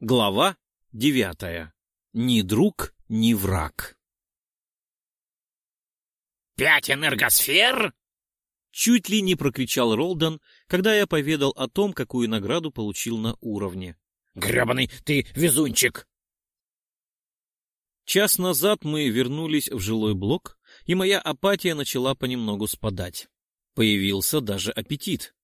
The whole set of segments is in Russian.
Глава девятая. Ни друг, ни враг. «Пять энергосфер?» Чуть ли не прокричал Ролдон, когда я поведал о том, какую награду получил на уровне. «Гребаный ты везунчик!» Час назад мы вернулись в жилой блок, и моя апатия начала понемногу спадать. Появился даже аппетит.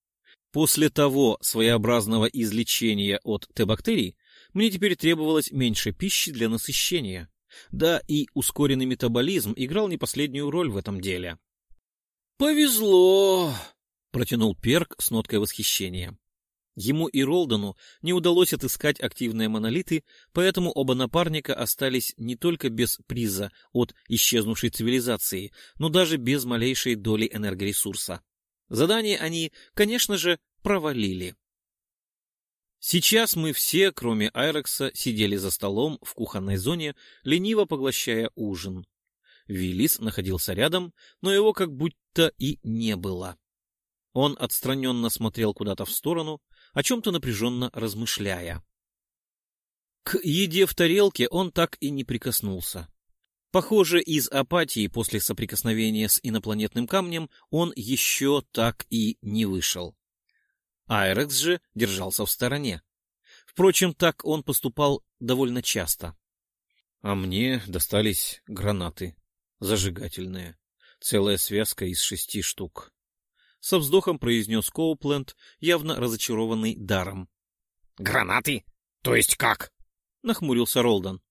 После того своеобразного излечения от Т-бактерий мне теперь требовалось меньше пищи для насыщения. Да и ускоренный метаболизм играл не последнюю роль в этом деле. «Повезло!» — протянул Перк с ноткой восхищения. Ему и Ролдону не удалось отыскать активные монолиты, поэтому оба напарника остались не только без приза от исчезнувшей цивилизации, но даже без малейшей доли энергоресурса. Задание они, конечно же, провалили. Сейчас мы все, кроме Айрекса, сидели за столом в кухонной зоне, лениво поглощая ужин. Виллис находился рядом, но его как будто и не было. Он отстраненно смотрел куда-то в сторону, о чем-то напряженно размышляя. К еде в тарелке он так и не прикоснулся. Похоже, из апатии после соприкосновения с инопланетным камнем он еще так и не вышел. Айрекс же держался в стороне. Впрочем, так он поступал довольно часто. А мне достались гранаты, зажигательные, целая связка из шести штук. Со вздохом произнес Коупленд, явно разочарованный даром. — Гранаты? То есть как? — нахмурился Ролдан.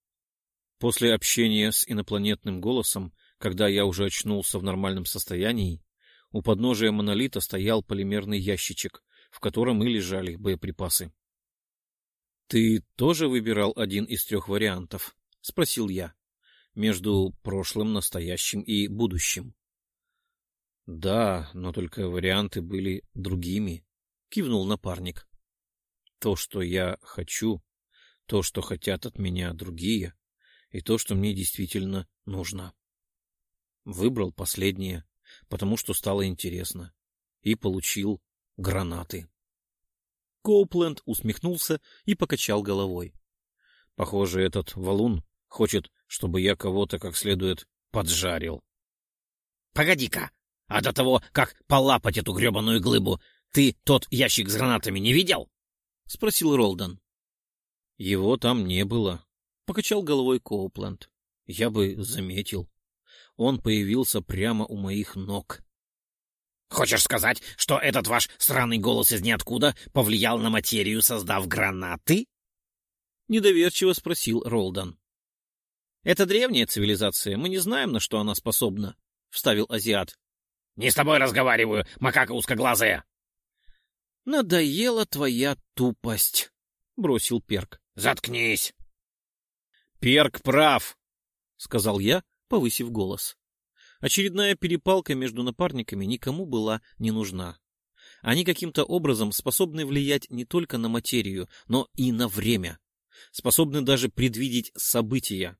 После общения с инопланетным голосом, когда я уже очнулся в нормальном состоянии, у подножия монолита стоял полимерный ящичек, в котором и лежали боеприпасы. — Ты тоже выбирал один из трех вариантов? — спросил я. — Между прошлым, настоящим и будущим. — Да, но только варианты были другими, — кивнул напарник. — То, что я хочу, то, что хотят от меня другие, и то, что мне действительно нужно. Выбрал последнее, потому что стало интересно, и получил гранаты. Коупленд усмехнулся и покачал головой. Похоже, этот валун хочет, чтобы я кого-то как следует поджарил. — Погоди-ка, а до того, как полапать эту гребаную глыбу, ты тот ящик с гранатами не видел? — спросил Ролдон. — Его там не было, — покачал головой Коупленд. — Я бы заметил. Он появился прямо у моих ног. Хочешь сказать, что этот ваш сраный голос из ниоткуда повлиял на материю, создав гранаты? Недоверчиво спросил Ролдан. Это древняя цивилизация, мы не знаем, на что она способна, вставил азиат. Не с тобой разговариваю, макака узкоглазая. Надоела твоя тупость, бросил Перк. Заткнись. Перк прав, сказал я, повысив голос. Очередная перепалка между напарниками никому была не нужна. Они каким-то образом способны влиять не только на материю, но и на время. Способны даже предвидеть события.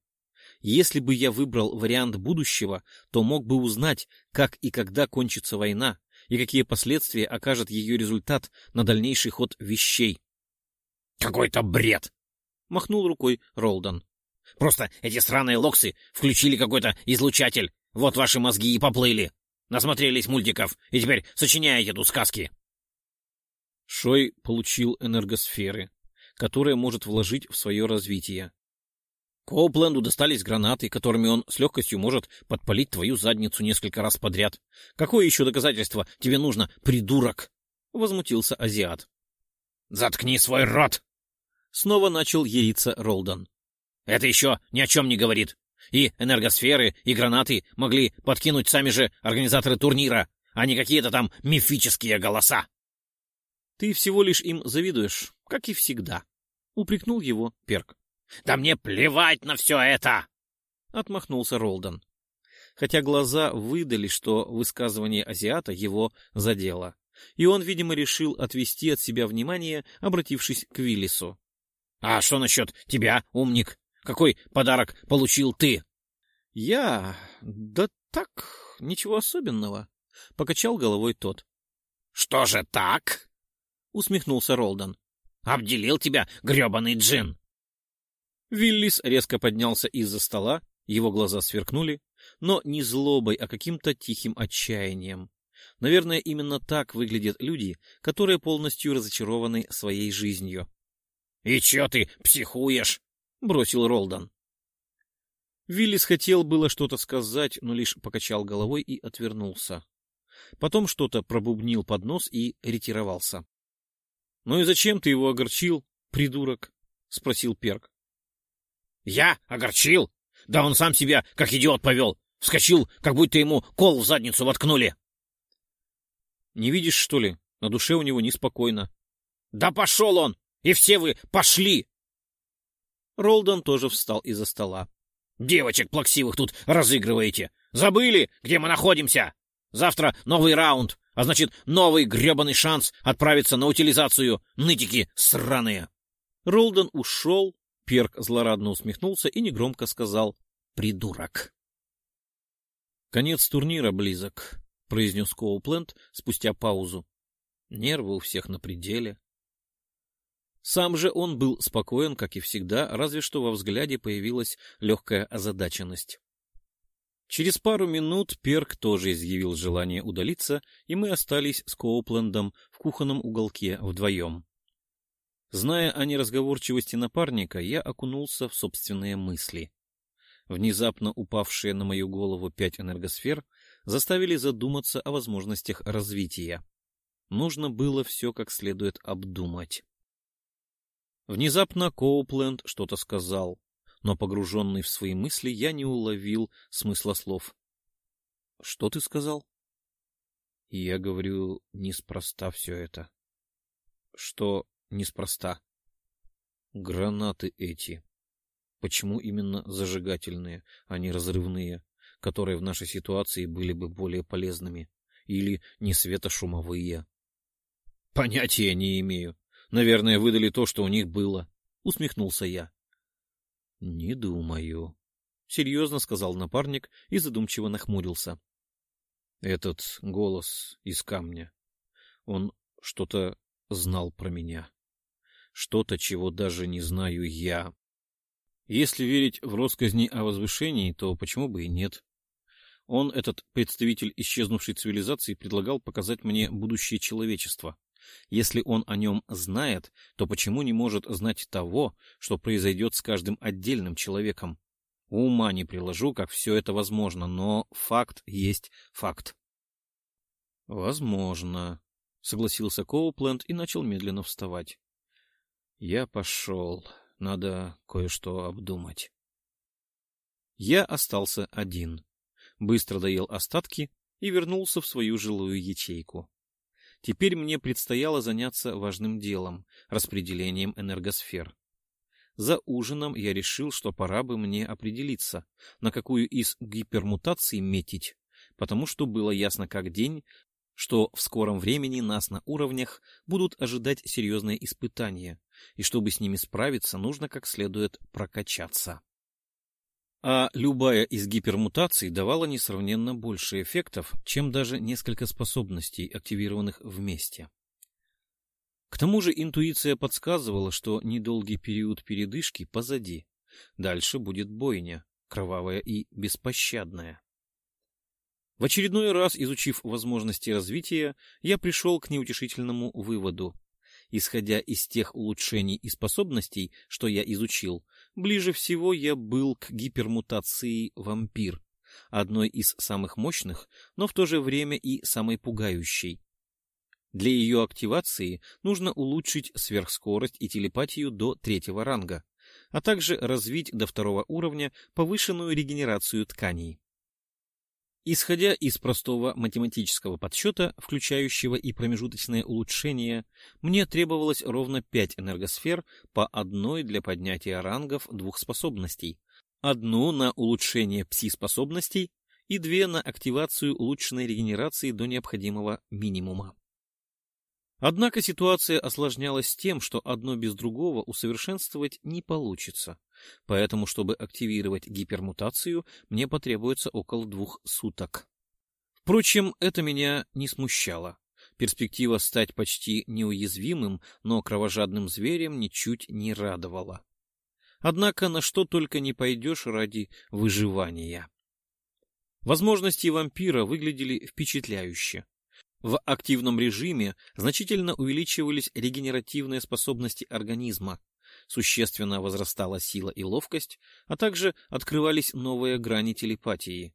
Если бы я выбрал вариант будущего, то мог бы узнать, как и когда кончится война, и какие последствия окажет ее результат на дальнейший ход вещей. — Какой-то бред! — махнул рукой Ролдан. — Просто эти сраные локсы включили какой-то излучатель, вот ваши мозги и поплыли. Насмотрелись мультиков и теперь сочиняете тут сказки. Шой получил энергосферы, которые может вложить в свое развитие. Коупленду достались гранаты, которыми он с легкостью может подпалить твою задницу несколько раз подряд. Какое еще доказательство тебе нужно, придурок? — возмутился азиат. — Заткни свой рот! Снова начал ериться Ролдан. — Это еще ни о чем не говорит. И энергосферы, и гранаты могли подкинуть сами же организаторы турнира, а не какие-то там мифические голоса. — Ты всего лишь им завидуешь, как и всегда, — упрекнул его Перк. — Да мне плевать на все это! — отмахнулся Ролдон. Хотя глаза выдали, что высказывание азиата его задело, и он, видимо, решил отвести от себя внимание, обратившись к Виллису. — А что насчет тебя, умник? Какой подарок получил ты? — Я... Да так, ничего особенного, — покачал головой тот. — Что же так? — усмехнулся Ролдон. — Обделил тебя гребаный джин. Виллис резко поднялся из-за стола, его глаза сверкнули, но не злобой, а каким-то тихим отчаянием. Наверное, именно так выглядят люди, которые полностью разочарованы своей жизнью. — И чё ты психуешь? — бросил Ролдан. Виллис хотел было что-то сказать, но лишь покачал головой и отвернулся. Потом что-то пробубнил под нос и ретировался. — Ну и зачем ты его огорчил, придурок? — спросил Перк. — Я огорчил? Да он сам себя как идиот повел. Вскочил, как будто ему кол в задницу воткнули. — Не видишь, что ли? На душе у него неспокойно. — Да пошел он! И все вы пошли! Ролдон тоже встал из-за стола. Девочек плаксивых тут разыгрываете. Забыли, где мы находимся? Завтра новый раунд, а значит, новый гребаный шанс отправиться на утилизацию. Нытики сраные. Ролдон ушел, Перк злорадно усмехнулся и негромко сказал «Придурок». «Конец турнира близок», — произнес Коупленд спустя паузу. Нервы у всех на пределе. Сам же он был спокоен, как и всегда, разве что во взгляде появилась легкая озадаченность. Через пару минут Перк тоже изъявил желание удалиться, и мы остались с Коуплендом в кухонном уголке вдвоем. Зная о неразговорчивости напарника, я окунулся в собственные мысли. Внезапно упавшие на мою голову пять энергосфер заставили задуматься о возможностях развития. Нужно было все как следует обдумать. Внезапно Коупленд что-то сказал, но погруженный в свои мысли я не уловил смысла слов. — Что ты сказал? — Я говорю, неспроста все это. — Что неспроста? — Гранаты эти. Почему именно зажигательные, а не разрывные, которые в нашей ситуации были бы более полезными? Или не светошумовые? — Понятия не имею. Наверное, выдали то, что у них было. Усмехнулся я. — Не думаю. — серьезно сказал напарник и задумчиво нахмурился. Этот голос из камня. Он что-то знал про меня. Что-то, чего даже не знаю я. Если верить в россказни о возвышении, то почему бы и нет? Он, этот представитель исчезнувшей цивилизации, предлагал показать мне будущее человечества. Если он о нем знает, то почему не может знать того, что произойдет с каждым отдельным человеком? Ума не приложу, как все это возможно, но факт есть факт. — Возможно, — согласился Коупленд и начал медленно вставать. — Я пошел. Надо кое-что обдумать. Я остался один. Быстро доел остатки и вернулся в свою жилую ячейку. Теперь мне предстояло заняться важным делом — распределением энергосфер. За ужином я решил, что пора бы мне определиться, на какую из гипермутаций метить, потому что было ясно как день, что в скором времени нас на уровнях будут ожидать серьезные испытания, и чтобы с ними справиться, нужно как следует прокачаться. А любая из гипермутаций давала несравненно больше эффектов, чем даже несколько способностей, активированных вместе. К тому же интуиция подсказывала, что недолгий период передышки позади. Дальше будет бойня, кровавая и беспощадная. В очередной раз, изучив возможности развития, я пришел к неутешительному выводу. Исходя из тех улучшений и способностей, что я изучил, ближе всего я был к гипермутации вампир, одной из самых мощных, но в то же время и самой пугающей. Для ее активации нужно улучшить сверхскорость и телепатию до третьего ранга, а также развить до второго уровня повышенную регенерацию тканей. Исходя из простого математического подсчета, включающего и промежуточное улучшение, мне требовалось ровно 5 энергосфер по одной для поднятия рангов двух способностей, одну на улучшение пси-способностей и две на активацию улучшенной регенерации до необходимого минимума. Однако ситуация осложнялась тем, что одно без другого усовершенствовать не получится. Поэтому, чтобы активировать гипермутацию, мне потребуется около двух суток. Впрочем, это меня не смущало. Перспектива стать почти неуязвимым, но кровожадным зверем ничуть не радовала. Однако на что только не пойдешь ради выживания. Возможности вампира выглядели впечатляюще. В активном режиме значительно увеличивались регенеративные способности организма, существенно возрастала сила и ловкость, а также открывались новые грани телепатии.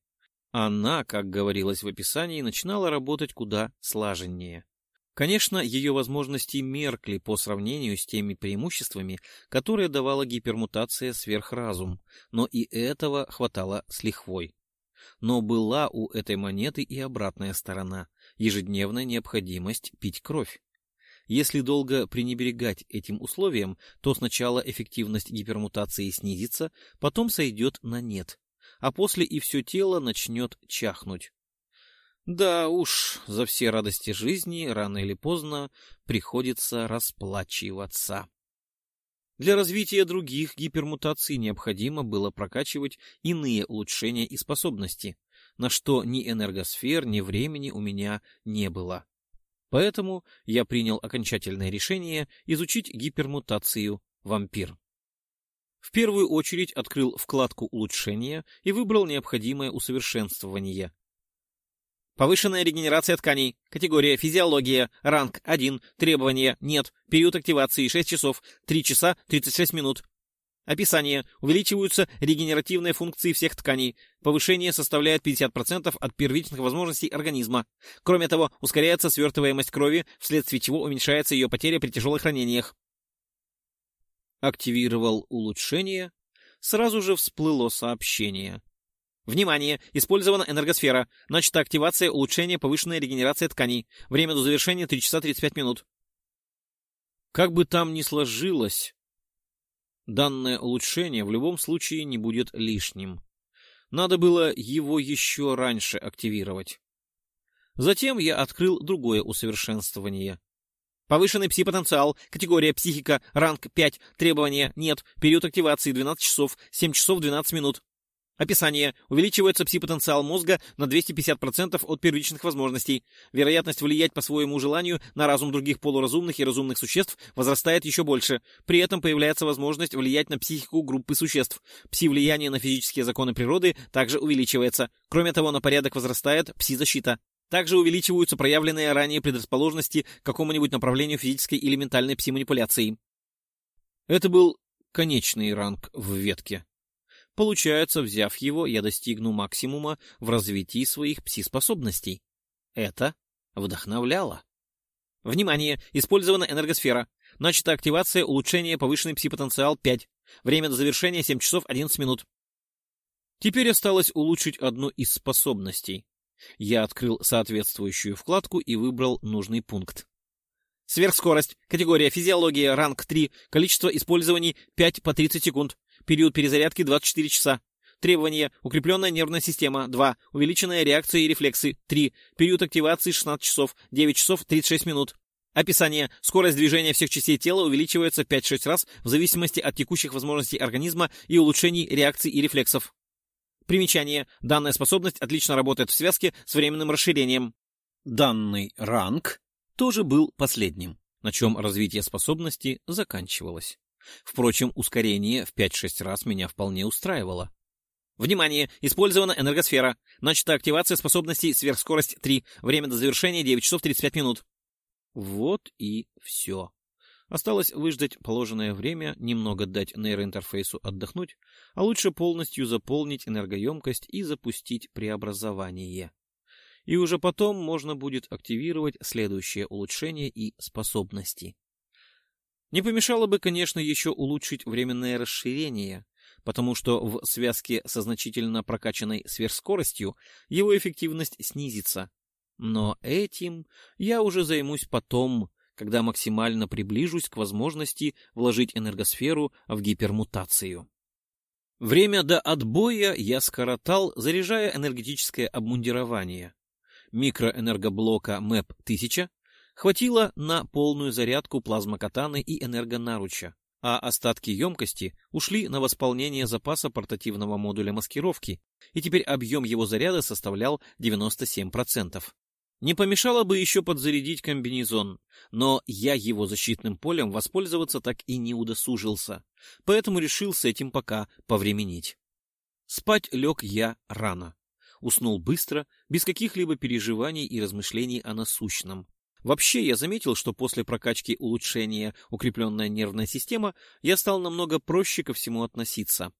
Она, как говорилось в описании, начинала работать куда слаженнее. Конечно, ее возможности меркли по сравнению с теми преимуществами, которые давала гипермутация сверхразум, но и этого хватало с лихвой. Но была у этой монеты и обратная сторона — ежедневная необходимость пить кровь. Если долго пренебрегать этим условием, то сначала эффективность гипермутации снизится, потом сойдет на нет, а после и все тело начнет чахнуть. Да уж, за все радости жизни рано или поздно приходится расплачиваться. Для развития других гипермутаций необходимо было прокачивать иные улучшения и способности, на что ни энергосфер, ни времени у меня не было. Поэтому я принял окончательное решение изучить гипермутацию «Вампир». В первую очередь открыл вкладку «Улучшения» и выбрал необходимое усовершенствование. Повышенная регенерация тканей. Категория физиология. Ранг 1. Требования нет. Период активации 6 часов. 3 часа 36 минут. Описание. Увеличиваются регенеративные функции всех тканей. Повышение составляет 50% от первичных возможностей организма. Кроме того, ускоряется свертываемость крови, вследствие чего уменьшается ее потеря при тяжелых ранениях. Активировал улучшение. Сразу же всплыло сообщение. Внимание! Использована энергосфера. Начата активация улучшения повышенная регенерация тканей. Время до завершения 3 часа 35 минут. Как бы там ни сложилось, Данное улучшение в любом случае не будет лишним. Надо было его еще раньше активировать. Затем я открыл другое усовершенствование. Повышенный пси-потенциал, категория психика, ранг 5, требования нет, период активации 12 часов, 7 часов 12 минут. Описание. Увеличивается пси-потенциал мозга на 250% от первичных возможностей. Вероятность влиять по своему желанию на разум других полуразумных и разумных существ возрастает еще больше. При этом появляется возможность влиять на психику группы существ. Пси-влияние на физические законы природы также увеличивается. Кроме того, на порядок возрастает пси-защита. Также увеличиваются проявленные ранее предрасположенности к какому-нибудь направлению физической или ментальной пси-манипуляции. Это был конечный ранг в ветке. Получается, взяв его, я достигну максимума в развитии своих пси-способностей. Это вдохновляло. Внимание! Использована энергосфера. Начата активация улучшения повышенный пси-потенциал 5. Время до завершения 7 часов 11 минут. Теперь осталось улучшить одну из способностей. Я открыл соответствующую вкладку и выбрал нужный пункт. Сверхскорость. Категория физиология. Ранг 3. Количество использований 5 по 30 секунд. Период перезарядки 24 часа. Требования. Укрепленная нервная система. 2. Увеличенная реакция и рефлексы. 3. Период активации 16 часов. 9 часов 36 минут. Описание. Скорость движения всех частей тела увеличивается 5-6 раз в зависимости от текущих возможностей организма и улучшений реакций и рефлексов. Примечание. Данная способность отлично работает в связке с временным расширением. Данный ранг тоже был последним, на чем развитие способности заканчивалось. Впрочем, ускорение в 5-6 раз меня вполне устраивало. Внимание! Использована энергосфера. Начата активация способностей сверхскорость 3. Время до завершения 9 часов 35 минут. Вот и все. Осталось выждать положенное время, немного дать нейроинтерфейсу отдохнуть, а лучше полностью заполнить энергоемкость и запустить преобразование. И уже потом можно будет активировать следующее улучшение и способности. Не помешало бы, конечно, еще улучшить временное расширение, потому что в связке со значительно прокачанной сверхскоростью его эффективность снизится. Но этим я уже займусь потом, когда максимально приближусь к возможности вложить энергосферу в гипермутацию. Время до отбоя я скоротал, заряжая энергетическое обмундирование. Микроэнергоблока МЭП-1000 Хватило на полную зарядку плазмокатаны и энергонаруча, а остатки емкости ушли на восполнение запаса портативного модуля маскировки, и теперь объем его заряда составлял 97%. Не помешало бы еще подзарядить комбинезон, но я его защитным полем воспользоваться так и не удосужился, поэтому решил с этим пока повременить. Спать лег я рано. Уснул быстро, без каких-либо переживаний и размышлений о насущном. Вообще, я заметил, что после прокачки улучшения укрепленная нервная система, я стал намного проще ко всему относиться.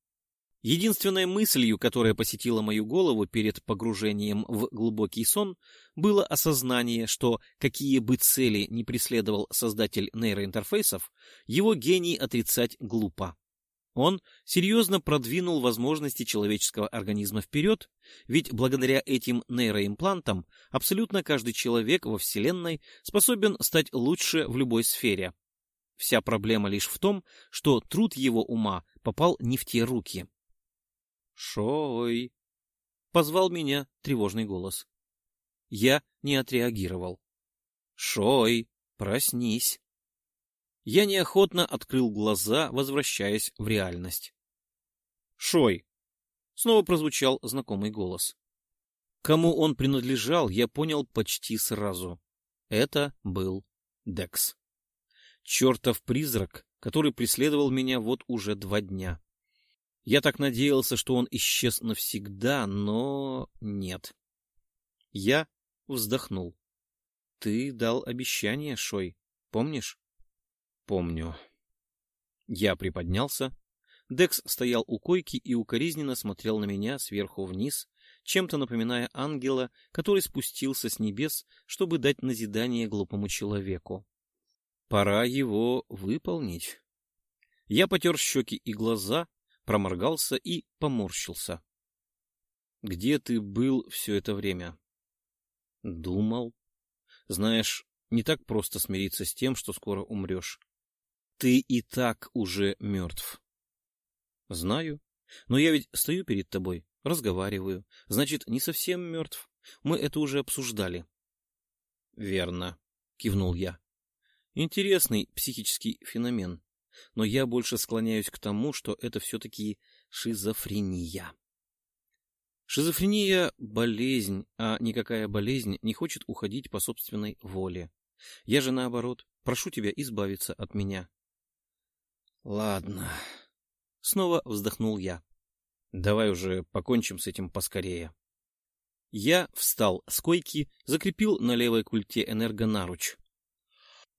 Единственной мыслью, которая посетила мою голову перед погружением в глубокий сон, было осознание, что какие бы цели не преследовал создатель нейроинтерфейсов, его гений отрицать глупо. Он серьезно продвинул возможности человеческого организма вперед, ведь благодаря этим нейроимплантам абсолютно каждый человек во Вселенной способен стать лучше в любой сфере. Вся проблема лишь в том, что труд его ума попал не в те руки. «Шой!» — позвал меня тревожный голос. Я не отреагировал. «Шой, проснись!» Я неохотно открыл глаза, возвращаясь в реальность. «Шой!» — снова прозвучал знакомый голос. Кому он принадлежал, я понял почти сразу. Это был Декс. Чертов призрак, который преследовал меня вот уже два дня. Я так надеялся, что он исчез навсегда, но нет. Я вздохнул. Ты дал обещание, Шой, помнишь? Помню. Я приподнялся. Декс стоял у койки и укоризненно смотрел на меня сверху вниз, чем-то напоминая ангела, который спустился с небес, чтобы дать назидание глупому человеку. Пора его выполнить. Я потер щеки и глаза, проморгался и поморщился. — Где ты был все это время? — Думал. Знаешь, не так просто смириться с тем, что скоро умрешь. Ты и так уже мертв. Знаю. Но я ведь стою перед тобой, разговариваю. Значит, не совсем мертв. Мы это уже обсуждали. Верно, кивнул я. Интересный психический феномен. Но я больше склоняюсь к тому, что это все-таки шизофрения. Шизофрения — болезнь, а никакая болезнь не хочет уходить по собственной воле. Я же, наоборот, прошу тебя избавиться от меня. Ладно. Снова вздохнул я. Давай уже покончим с этим поскорее. Я встал с койки, закрепил на левой культе энергонаруч.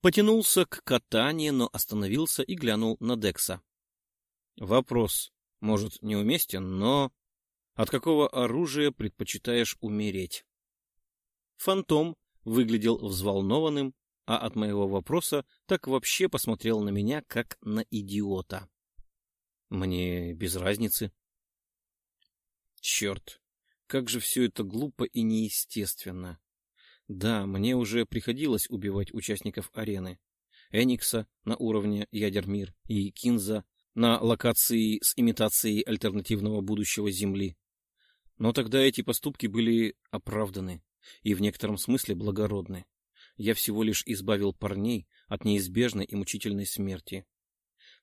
Потянулся к катанию, но остановился и глянул на Декса. Вопрос, может, неуместен, но... От какого оружия предпочитаешь умереть? Фантом выглядел взволнованным а от моего вопроса так вообще посмотрел на меня, как на идиота. Мне без разницы. Черт, как же все это глупо и неестественно. Да, мне уже приходилось убивать участников арены. Эникса на уровне Ядермир и Кинза на локации с имитацией альтернативного будущего Земли. Но тогда эти поступки были оправданы и в некотором смысле благородны я всего лишь избавил парней от неизбежной и мучительной смерти.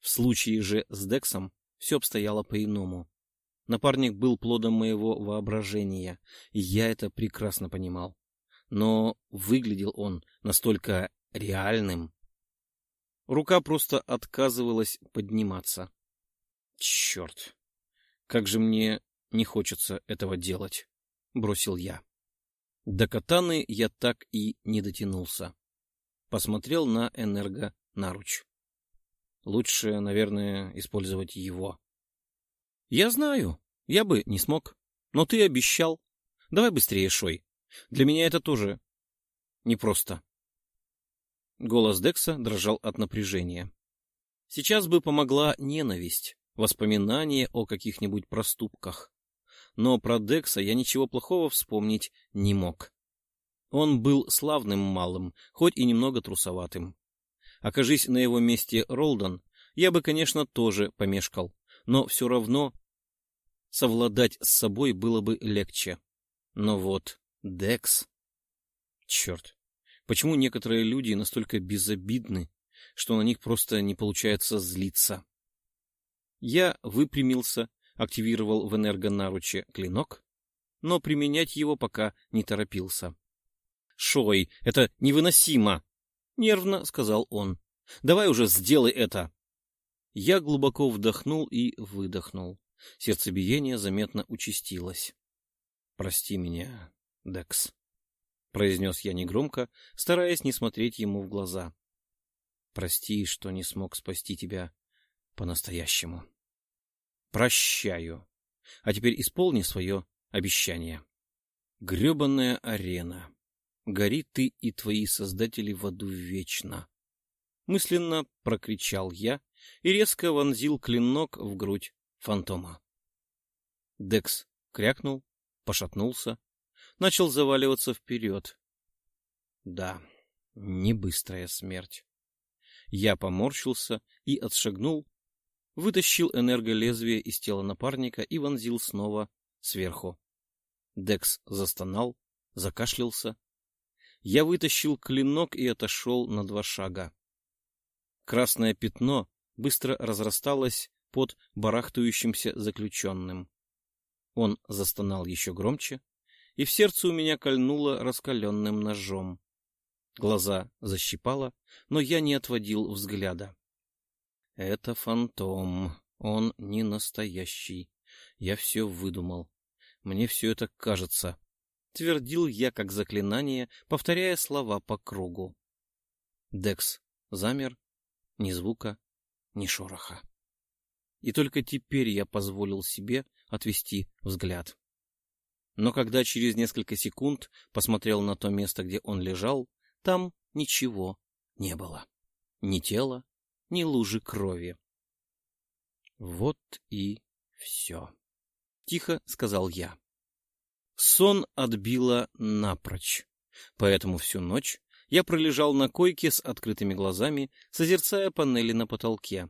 В случае же с Дексом все обстояло по-иному. Напарник был плодом моего воображения, и я это прекрасно понимал. Но выглядел он настолько реальным. Рука просто отказывалась подниматься. Черт! Как же мне не хочется этого делать, — бросил я. До катаны я так и не дотянулся. Посмотрел на энергонаруч. Лучше, наверное, использовать его. Я знаю, я бы не смог. Но ты обещал. Давай быстрее, Шой. Для меня это тоже непросто. Голос Декса дрожал от напряжения. Сейчас бы помогла ненависть, воспоминания о каких-нибудь проступках но про Декса я ничего плохого вспомнить не мог. Он был славным малым, хоть и немного трусоватым. Окажись на его месте Ролдон, я бы, конечно, тоже помешкал, но все равно совладать с собой было бы легче. Но вот Декс... Черт, почему некоторые люди настолько безобидны, что на них просто не получается злиться? Я выпрямился активировал в энергонаруче клинок, но применять его пока не торопился. Шой, это невыносимо!» — нервно сказал он. «Давай уже сделай это!» Я глубоко вдохнул и выдохнул. Сердцебиение заметно участилось. «Прости меня, Декс», — произнес я негромко, стараясь не смотреть ему в глаза. «Прости, что не смог спасти тебя по-настоящему. Прощаю. А теперь исполни свое обещание. Гребаная арена. Гори ты и твои создатели в аду вечно. Мысленно прокричал я и резко вонзил клинок в грудь фантома. Декс крякнул, пошатнулся, начал заваливаться вперед. Да, не быстрая смерть. Я поморщился и отшагнул, вытащил энерголезвие из тела напарника и вонзил снова сверху. Декс застонал, закашлялся. Я вытащил клинок и отошел на два шага. Красное пятно быстро разрасталось под барахтающимся заключенным. Он застонал еще громче, и в сердце у меня кольнуло раскаленным ножом. Глаза защипало, но я не отводил взгляда. Это фантом, он не настоящий. Я все выдумал. Мне все это кажется. Твердил я как заклинание, повторяя слова по кругу. Декс замер, ни звука, ни шороха. И только теперь я позволил себе отвести взгляд. Но когда через несколько секунд посмотрел на то место, где он лежал, там ничего не было. Ни тела, ни лужи крови. Вот и все. Тихо сказал я. Сон отбило напрочь, поэтому всю ночь я пролежал на койке с открытыми глазами, созерцая панели на потолке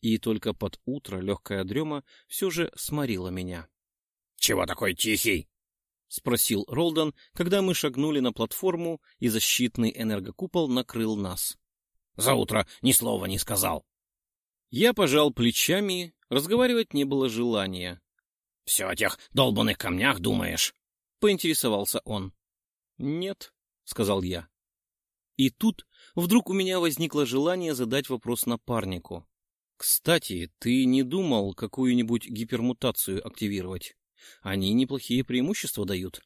и только под утро легкая дрема все же сморила меня. — Чего такой тихий? — спросил Ролдон, когда мы шагнули на платформу, и защитный энергокупол накрыл нас. — За утро ни слова не сказал. Я пожал плечами, разговаривать не было желания. — Все о тех долбанных камнях думаешь? — поинтересовался он. — Нет, — сказал я. И тут вдруг у меня возникло желание задать вопрос напарнику. Кстати, ты не думал какую-нибудь гипермутацию активировать? Они неплохие преимущества дают.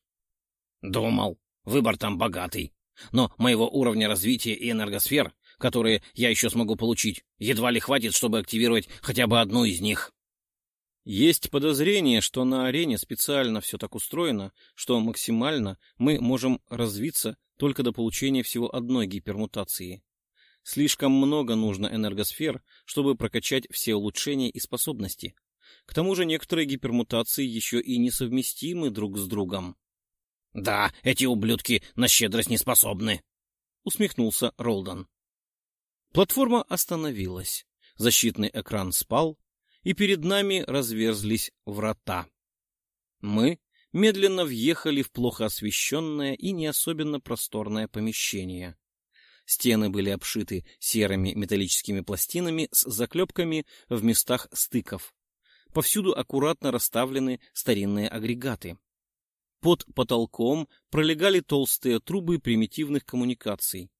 Думал. Выбор там богатый. Но моего уровня развития и энергосфер, которые я еще смогу получить, едва ли хватит, чтобы активировать хотя бы одну из них. Есть подозрение, что на арене специально все так устроено, что максимально мы можем развиться только до получения всего одной гипермутации. Слишком много нужно энергосфер, чтобы прокачать все улучшения и способности. К тому же некоторые гипермутации еще и несовместимы друг с другом. — Да, эти ублюдки на щедрость не способны, — усмехнулся Ролдон. Платформа остановилась, защитный экран спал, и перед нами разверзлись врата. Мы медленно въехали в плохо освещенное и не особенно просторное помещение. Стены были обшиты серыми металлическими пластинами с заклепками в местах стыков. Повсюду аккуратно расставлены старинные агрегаты. Под потолком пролегали толстые трубы примитивных коммуникаций.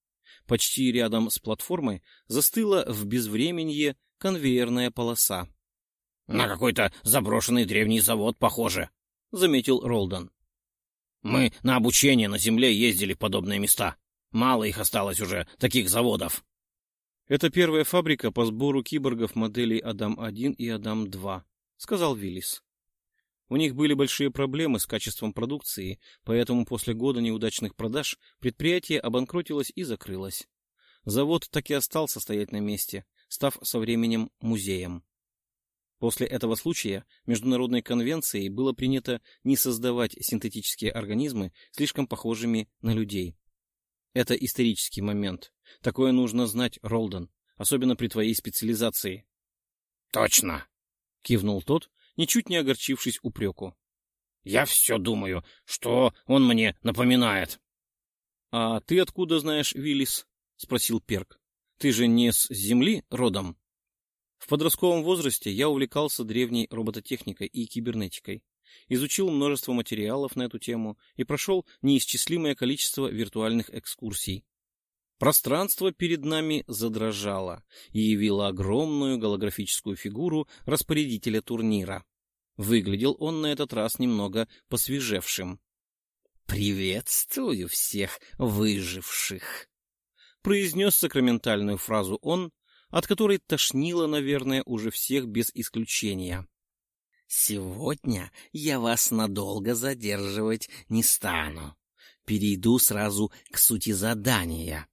Почти рядом с платформой застыла в безвременье конвейерная полоса. — На какой-то заброшенный древний завод похоже, — заметил Ролдон. — Мы на обучение на Земле ездили в подобные места. Мало их осталось уже, таких заводов. Это первая фабрика по сбору киборгов моделей Адам-1 и Адам-2, сказал Виллис. У них были большие проблемы с качеством продукции, поэтому после года неудачных продаж предприятие обанкротилось и закрылось. Завод так и остался стоять на месте, став со временем музеем. После этого случая Международной конвенцией было принято не создавать синтетические организмы, слишком похожими на людей. Это исторический момент. Такое нужно знать, Ролдон, особенно при твоей специализации. — Точно! — кивнул тот, ничуть не огорчившись упреку. — Я все думаю, что он мне напоминает. — А ты откуда знаешь Виллис? — спросил Перк. — Ты же не с Земли родом? В подростковом возрасте я увлекался древней робототехникой и кибернетикой. изучил множество материалов на эту тему и прошел неисчислимое количество виртуальных экскурсий. Пространство перед нами задрожало и явило огромную голографическую фигуру распорядителя турнира. Выглядел он на этот раз немного посвежевшим. «Приветствую всех выживших!» Произнес сакраментальную фразу он, от которой тошнило, наверное, уже всех без исключения. «Сегодня я вас надолго задерживать не стану. Перейду сразу к сути задания».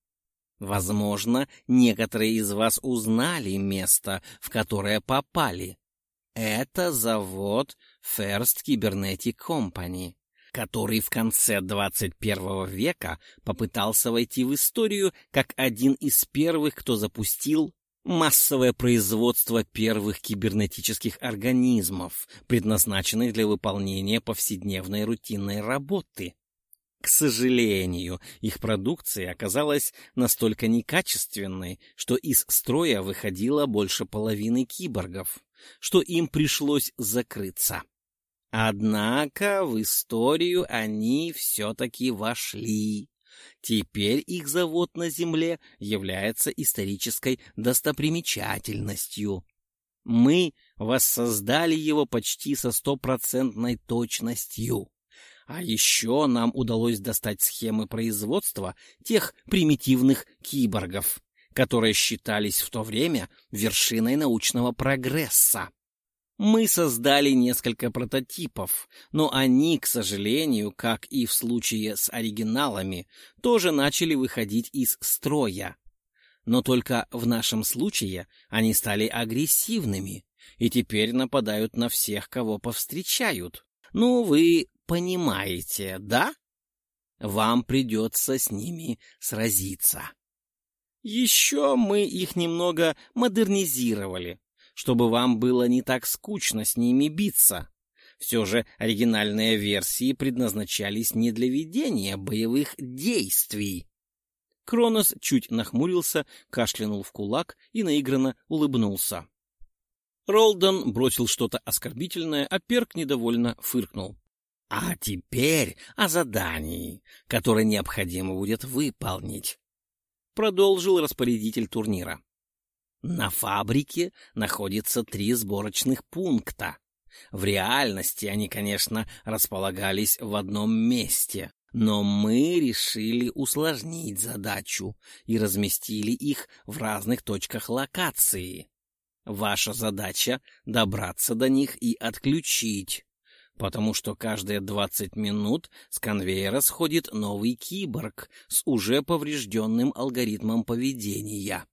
Возможно, некоторые из вас узнали место, в которое попали. Это завод First Cybernetic Company, который в конце 21 века попытался войти в историю как один из первых, кто запустил массовое производство первых кибернетических организмов, предназначенных для выполнения повседневной рутинной работы. К сожалению, их продукция оказалась настолько некачественной, что из строя выходило больше половины киборгов, что им пришлось закрыться. Однако в историю они все-таки вошли. Теперь их завод на Земле является исторической достопримечательностью. Мы воссоздали его почти со стопроцентной точностью. А еще нам удалось достать схемы производства тех примитивных киборгов, которые считались в то время вершиной научного прогресса. Мы создали несколько прототипов, но они, к сожалению, как и в случае с оригиналами, тоже начали выходить из строя. Но только в нашем случае они стали агрессивными и теперь нападают на всех, кого повстречают. Ну, вы понимаете, да? Вам придется с ними сразиться. Еще мы их немного модернизировали, чтобы вам было не так скучно с ними биться. Все же оригинальные версии предназначались не для ведения боевых действий. Кронос чуть нахмурился, кашлянул в кулак и наигранно улыбнулся. Ролдон бросил что-то оскорбительное, а Перк недовольно фыркнул. А теперь о задании, которое необходимо будет выполнить. Продолжил распорядитель турнира. На фабрике находится три сборочных пункта. В реальности они, конечно, располагались в одном месте, но мы решили усложнить задачу и разместили их в разных точках локации. Ваша задача — добраться до них и отключить потому что каждые 20 минут с конвейера сходит новый киборг с уже поврежденным алгоритмом поведения.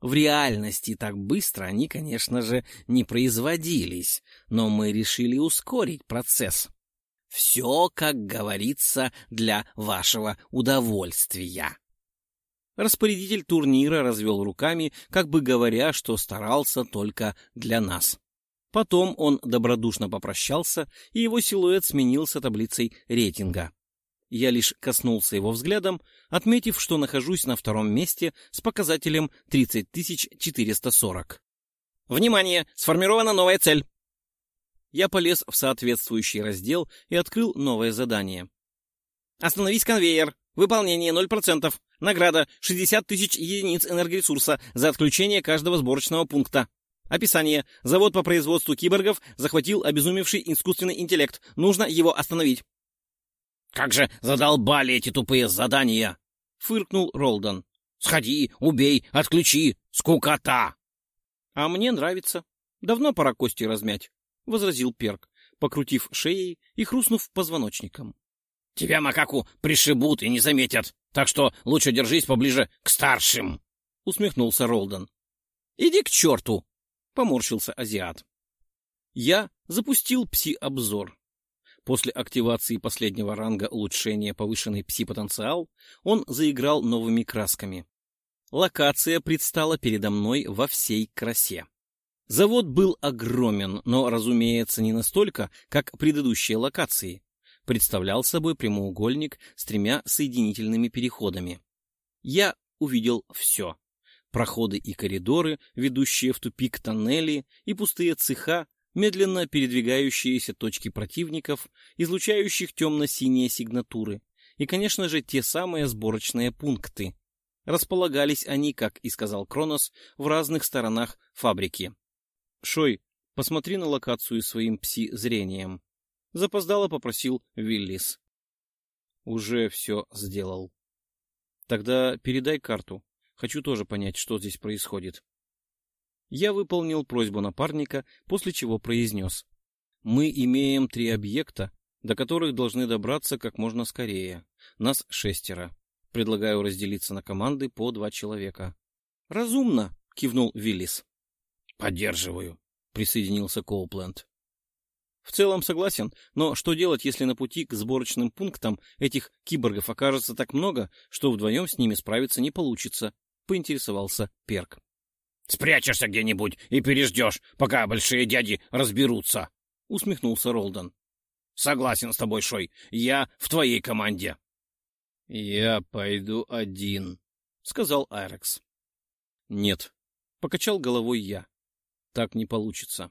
В реальности так быстро они, конечно же, не производились, но мы решили ускорить процесс. Все, как говорится, для вашего удовольствия. Распорядитель турнира развел руками, как бы говоря, что старался только для нас. Потом он добродушно попрощался, и его силуэт сменился таблицей рейтинга. Я лишь коснулся его взглядом, отметив, что нахожусь на втором месте с показателем 30440. «Внимание! Сформирована новая цель!» Я полез в соответствующий раздел и открыл новое задание. «Остановись конвейер! Выполнение 0%! Награда 60 тысяч единиц энергоресурса за отключение каждого сборочного пункта!» Описание. Завод по производству киборгов захватил обезумевший искусственный интеллект. Нужно его остановить. «Как же задолбали эти тупые задания!» — фыркнул Ролдон. «Сходи, убей, отключи! Скукота!» «А мне нравится. Давно пора кости размять», — возразил Перк, покрутив шеей и хрустнув позвоночником. «Тебя, макаку, пришибут и не заметят, так что лучше держись поближе к старшим», — усмехнулся Ролдон. «Иди к черту!» Поморщился азиат. Я запустил пси-обзор. После активации последнего ранга улучшения повышенный пси-потенциал, он заиграл новыми красками. Локация предстала передо мной во всей красе. Завод был огромен, но, разумеется, не настолько, как предыдущие локации. Представлял собой прямоугольник с тремя соединительными переходами. Я увидел все проходы и коридоры, ведущие в тупик тоннели и пустые цеха, медленно передвигающиеся точки противников, излучающих темно-синие сигнатуры, и, конечно же, те самые сборочные пункты. Располагались они, как и сказал Кронос, в разных сторонах фабрики. «Шой, посмотри на локацию своим пси-зрением», — запоздало попросил Виллис. «Уже все сделал». «Тогда передай карту. Хочу тоже понять, что здесь происходит». Я выполнил просьбу напарника, после чего произнес. «Мы имеем три объекта, до которых должны добраться как можно скорее. Нас шестеро. Предлагаю разделиться на команды по два человека». «Разумно!» — кивнул Виллис. «Поддерживаю», — присоединился Коупленд. В целом согласен, но что делать, если на пути к сборочным пунктам этих киборгов окажется так много, что вдвоем с ними справиться не получится? Поинтересовался Перк. Спрячешься где-нибудь и переждешь, пока большие дяди разберутся, — усмехнулся Ролдон. — Согласен с тобой, Шой, я в твоей команде. — Я пойду один, — сказал Айрекс. — Нет, — покачал головой я. — Так не получится.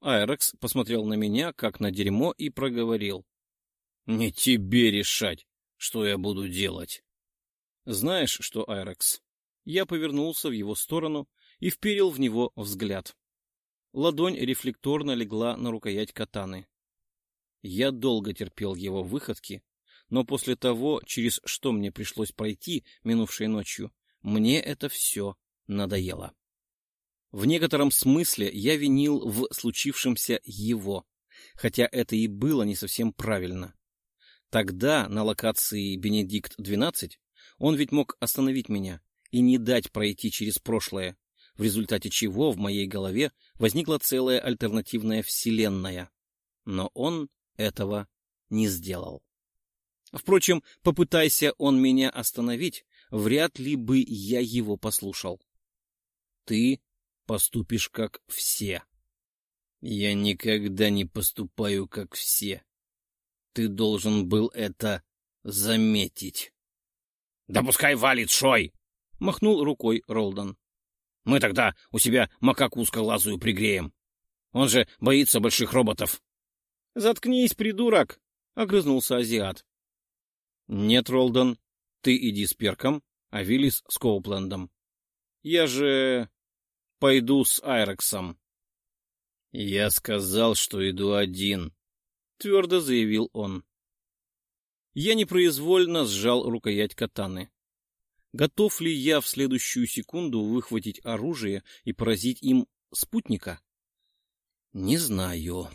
Айрекс посмотрел на меня, как на дерьмо, и проговорил. — Не тебе решать, что я буду делать. — Знаешь что, Айрекс? Я повернулся в его сторону и вперил в него взгляд. Ладонь рефлекторно легла на рукоять катаны. Я долго терпел его выходки, но после того, через что мне пришлось пройти минувшей ночью, мне это все надоело. В некотором смысле я винил в случившемся его, хотя это и было не совсем правильно. Тогда, на локации Бенедикт-12, он ведь мог остановить меня и не дать пройти через прошлое, в результате чего в моей голове возникла целая альтернативная вселенная. Но он этого не сделал. Впрочем, попытайся он меня остановить, вряд ли бы я его послушал. Ты поступишь как все. Я никогда не поступаю как все. Ты должен был это заметить. — Да пускай валит, Шой! — махнул рукой Ролдон. Мы тогда у себя макаку скалазую пригреем. Он же боится больших роботов. — Заткнись, придурок! — огрызнулся азиат. — Нет, Ролдон, ты иди с Перком, а Виллис с Коуплендом. Я же пойду с Айрексом. — Я сказал, что иду один, — твердо заявил он. Я непроизвольно сжал рукоять катаны. Готов ли я в следующую секунду выхватить оружие и поразить им спутника? Не знаю.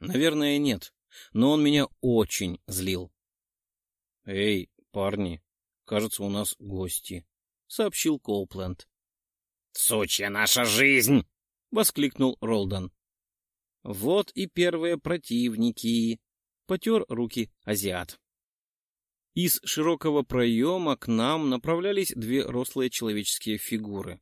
Наверное, нет. Но он меня очень злил. — Эй, парни, кажется, у нас гости, — сообщил Коупленд. — Сучья наша жизнь! — воскликнул Ролдон. — Вот и первые противники! — потер руки азиат. Из широкого проема к нам направлялись две рослые человеческие фигуры.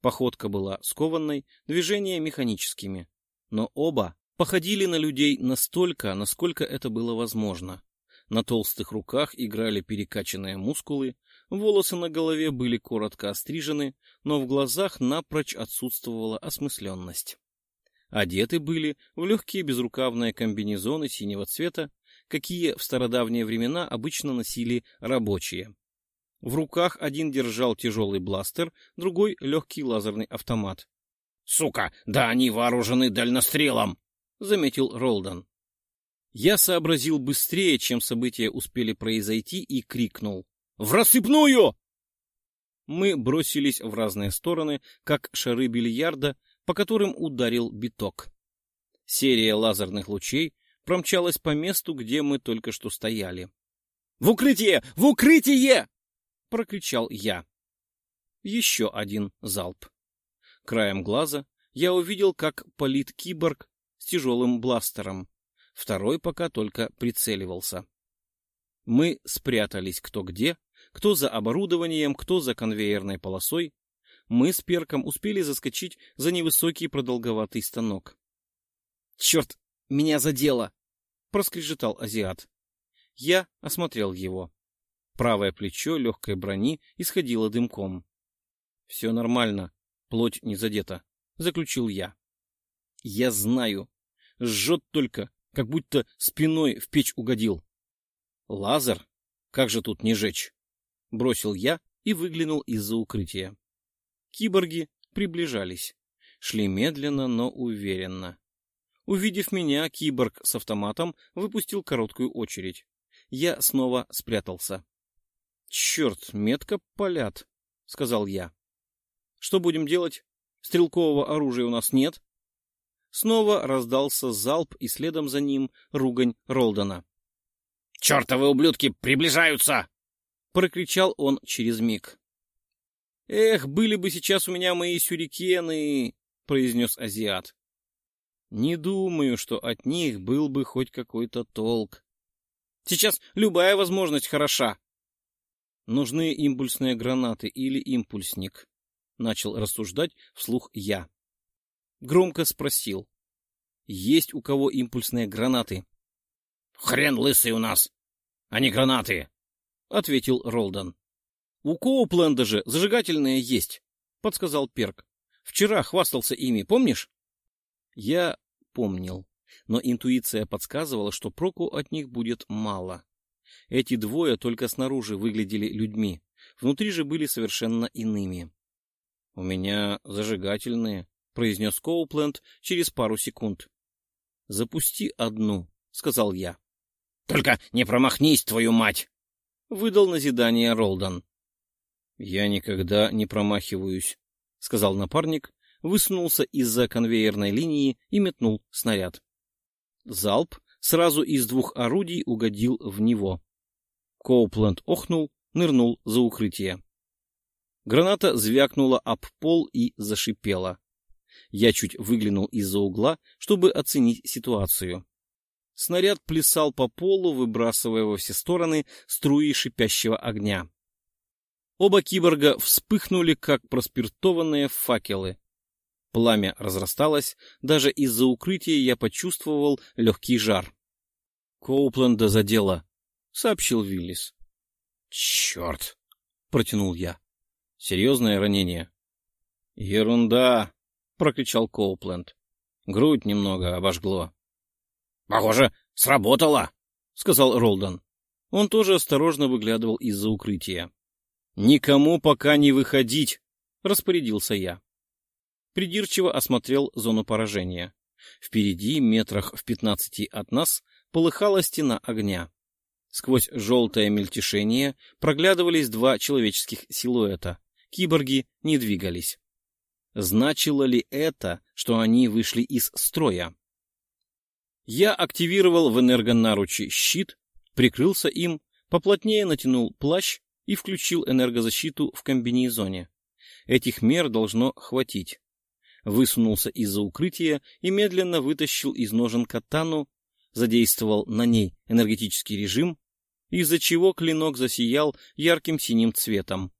Походка была скованной, движения механическими. Но оба походили на людей настолько, насколько это было возможно. На толстых руках играли перекачанные мускулы, волосы на голове были коротко острижены, но в глазах напрочь отсутствовала осмысленность. Одеты были в легкие безрукавные комбинезоны синего цвета какие в стародавние времена обычно носили рабочие. В руках один держал тяжелый бластер, другой — легкий лазерный автомат. — Сука, да они вооружены дальнострелом! — заметил Ролдон. Я сообразил быстрее, чем события успели произойти, и крикнул. «В рассыпную!» Мы бросились в разные стороны, как шары бильярда, по которым ударил биток. Серия лазерных лучей промчалась по месту, где мы только что стояли. — В укрытие! В укрытие! — прокричал я. Еще один залп. Краем глаза я увидел, как полит киборг с тяжелым бластером. Второй пока только прицеливался. Мы спрятались кто где, кто за оборудованием, кто за конвейерной полосой. Мы с Перком успели заскочить за невысокий продолговатый станок. — Черт, меня задело! — проскрежетал азиат. Я осмотрел его. Правое плечо легкой брони исходило дымком. — Все нормально, плоть не задета, — заключил я. Я знаю. Жжет только, как будто спиной в печь угодил. Лазер? Как же тут не жечь? Бросил я и выглянул из-за укрытия. Киборги приближались. Шли медленно, но уверенно. Увидев меня, киборг с автоматом выпустил короткую очередь. Я снова спрятался. — Черт, метко палят, — сказал я. — Что будем делать? Стрелкового оружия у нас нет. Снова раздался залп, и следом за ним ругань Ролдона. — Чертовы ублюдки приближаются! — прокричал он через миг. — Эх, были бы сейчас у меня мои сюрикены! — произнес азиат. — Не думаю, что от них был бы хоть какой-то толк. Сейчас любая возможность хороша. Нужны импульсные гранаты или импульсник, начал рассуждать вслух я. Громко спросил. Есть у кого импульсные гранаты? Хрен лысый у нас, а не гранаты, ответил Ролдон. У Коупленда же зажигательные есть, подсказал Перк. Вчера хвастался ими, помнишь? Я помнил но интуиция подсказывала, что проку от них будет мало. Эти двое только снаружи выглядели людьми, внутри же были совершенно иными. — У меня зажигательные, — произнес Коупленд через пару секунд. — Запусти одну, — сказал я. — Только не промахнись, твою мать! — выдал назидание Ролдон. — Я никогда не промахиваюсь, — сказал напарник, высунулся из-за конвейерной линии и метнул снаряд. Залп сразу из двух орудий угодил в него. Коупленд охнул, нырнул за укрытие. Граната звякнула об пол и зашипела. Я чуть выглянул из-за угла, чтобы оценить ситуацию. Снаряд плясал по полу, выбрасывая во все стороны струи шипящего огня. Оба киборга вспыхнули, как проспиртованные факелы. Пламя разрасталось, даже из-за укрытия я почувствовал легкий жар. — Коупленда задело, — сообщил Виллис. — Черт! — протянул я. — Серьезное ранение? — Ерунда! — прокричал Коупленд. Грудь немного обожгло. — Похоже, сработало! — сказал Ролдон. Он тоже осторожно выглядывал из-за укрытия. — Никому пока не выходить! — распорядился я придирчиво осмотрел зону поражения. Впереди, метрах в пятнадцати от нас, полыхала стена огня. Сквозь желтое мельтешение проглядывались два человеческих силуэта. Киборги не двигались. Значило ли это, что они вышли из строя? Я активировал в энергонаручи щит, прикрылся им, поплотнее натянул плащ и включил энергозащиту в комбинезоне. Этих мер должно хватить высунулся из-за укрытия и медленно вытащил из ножен катану, задействовал на ней энергетический режим, из-за чего клинок засиял ярким синим цветом.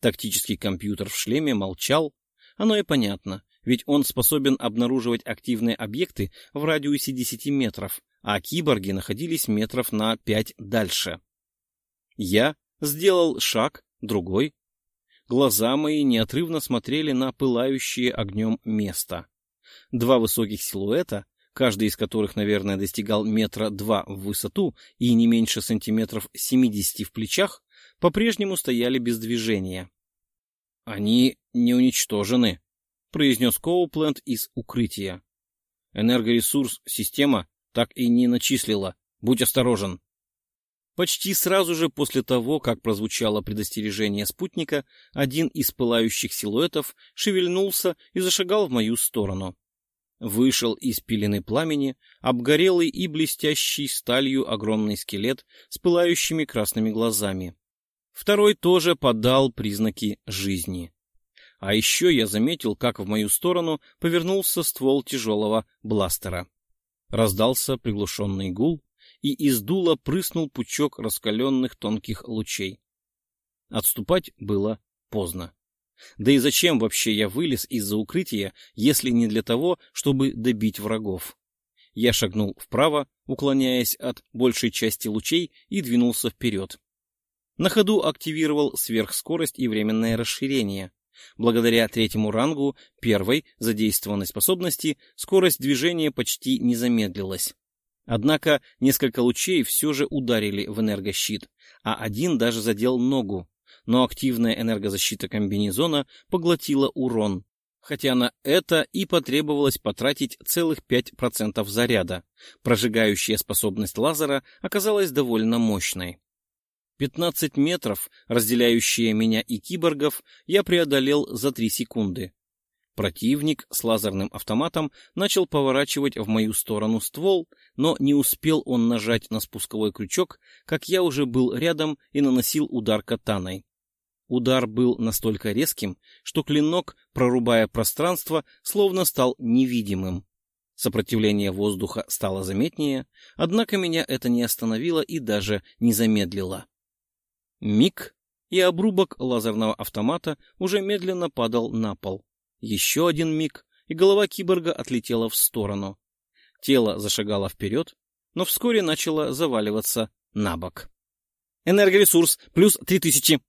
Тактический компьютер в шлеме молчал, оно и понятно, ведь он способен обнаруживать активные объекты в радиусе 10 метров, а киборги находились метров на 5 дальше. Я сделал шаг, другой, Глаза мои неотрывно смотрели на пылающее огнем место. Два высоких силуэта, каждый из которых, наверное, достигал метра два в высоту и не меньше сантиметров семидесяти в плечах, по-прежнему стояли без движения. — Они не уничтожены, — произнес Коупленд из укрытия. — Энергоресурс система так и не начислила. Будь осторожен. Почти сразу же после того, как прозвучало предостережение спутника, один из пылающих силуэтов шевельнулся и зашагал в мою сторону. Вышел из пелены пламени, обгорелый и блестящий сталью огромный скелет с пылающими красными глазами. Второй тоже подал признаки жизни. А еще я заметил, как в мою сторону повернулся ствол тяжелого бластера. Раздался приглушенный гул, и из дула прыснул пучок раскаленных тонких лучей. Отступать было поздно. Да и зачем вообще я вылез из-за укрытия, если не для того, чтобы добить врагов? Я шагнул вправо, уклоняясь от большей части лучей, и двинулся вперед. На ходу активировал сверхскорость и временное расширение. Благодаря третьему рангу первой задействованной способности скорость движения почти не замедлилась. Однако несколько лучей все же ударили в энергощит, а один даже задел ногу, но активная энергозащита комбинезона поглотила урон, хотя на это и потребовалось потратить целых 5% заряда. Прожигающая способность лазера оказалась довольно мощной. 15 метров, разделяющие меня и киборгов, я преодолел за 3 секунды. Противник с лазерным автоматом начал поворачивать в мою сторону ствол, но не успел он нажать на спусковой крючок, как я уже был рядом и наносил удар катаной. Удар был настолько резким, что клинок, прорубая пространство, словно стал невидимым. Сопротивление воздуха стало заметнее, однако меня это не остановило и даже не замедлило. Миг, и обрубок лазерного автомата уже медленно падал на пол. Еще один миг, и голова киборга отлетела в сторону. Тело зашагало вперед, но вскоре начало заваливаться на бок. «Энергоресурс плюс три тысячи!»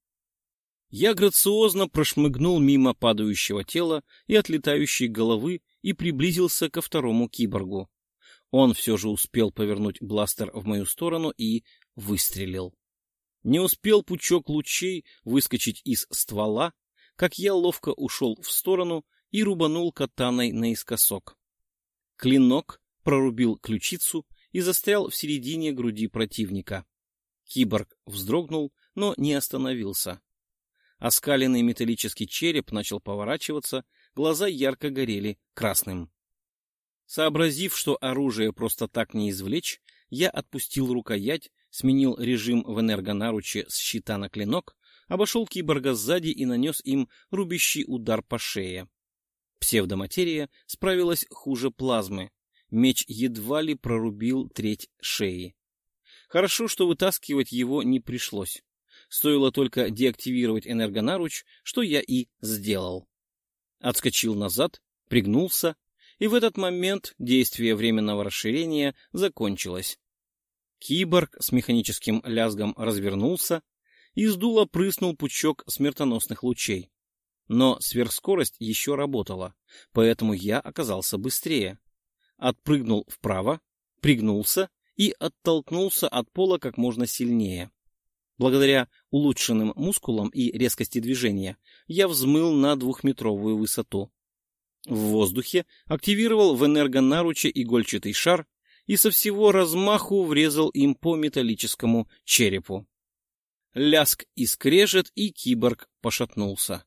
Я грациозно прошмыгнул мимо падающего тела и отлетающей головы и приблизился ко второму киборгу. Он все же успел повернуть бластер в мою сторону и выстрелил. Не успел пучок лучей выскочить из ствола, как я ловко ушел в сторону и рубанул катаной наискосок. Клинок прорубил ключицу и застрял в середине груди противника. Киборг вздрогнул, но не остановился. Оскаленный металлический череп начал поворачиваться, глаза ярко горели красным. Сообразив, что оружие просто так не извлечь, я отпустил рукоять сменил режим в энергонаруче с щита на клинок, обошел киборга сзади и нанес им рубящий удар по шее. Псевдоматерия справилась хуже плазмы. Меч едва ли прорубил треть шеи. Хорошо, что вытаскивать его не пришлось. Стоило только деактивировать энергонаруч, что я и сделал. Отскочил назад, пригнулся, и в этот момент действие временного расширения закончилось. Киборг с механическим лязгом развернулся, из дула прыснул пучок смертоносных лучей. Но сверхскорость еще работала, поэтому я оказался быстрее. Отпрыгнул вправо, пригнулся и оттолкнулся от пола как можно сильнее. Благодаря улучшенным мускулам и резкости движения я взмыл на двухметровую высоту. В воздухе активировал в энергонаруче игольчатый шар и со всего размаху врезал им по металлическому черепу. Ляск и скрежет, и киборг пошатнулся.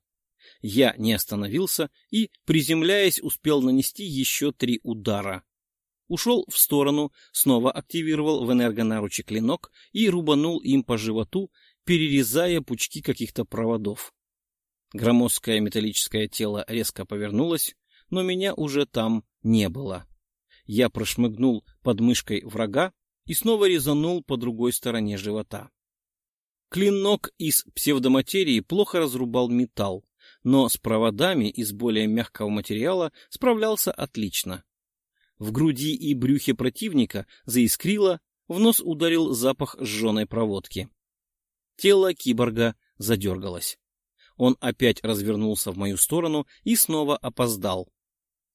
Я не остановился и, приземляясь, успел нанести еще три удара. Ушел в сторону, снова активировал в энергонаруче клинок и рубанул им по животу, перерезая пучки каких-то проводов. Громоздкое металлическое тело резко повернулось, но меня уже там не было. Я прошмыгнул под мышкой врага и снова резанул по другой стороне живота. Клинок из псевдоматерии плохо разрубал металл, но с проводами из более мягкого материала справлялся отлично. В груди и брюхе противника заискрило, в нос ударил запах сжженной проводки. Тело киборга задергалось. Он опять развернулся в мою сторону и снова опоздал.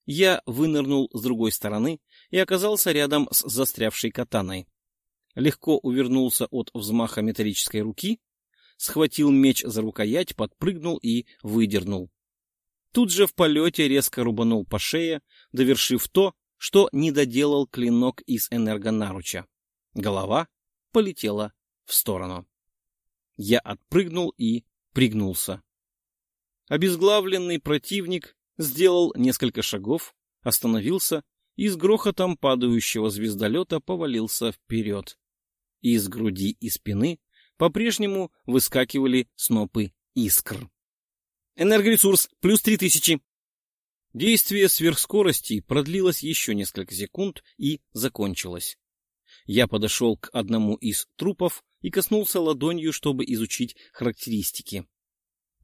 Я вынырнул с другой стороны и оказался рядом с застрявшей катаной. Легко увернулся от взмаха металлической руки, схватил меч за рукоять, подпрыгнул и выдернул. Тут же в полете резко рубанул по шее, довершив то, что не доделал клинок из энергонаруча. Голова полетела в сторону. Я отпрыгнул и пригнулся. Обезглавленный противник сделал несколько шагов, остановился и с грохотом падающего звездолета повалился вперед. Из груди и спины по-прежнему выскакивали снопы искр. Энергоресурс плюс три тысячи. Действие сверхскорости продлилось еще несколько секунд и закончилось. Я подошел к одному из трупов и коснулся ладонью, чтобы изучить характеристики.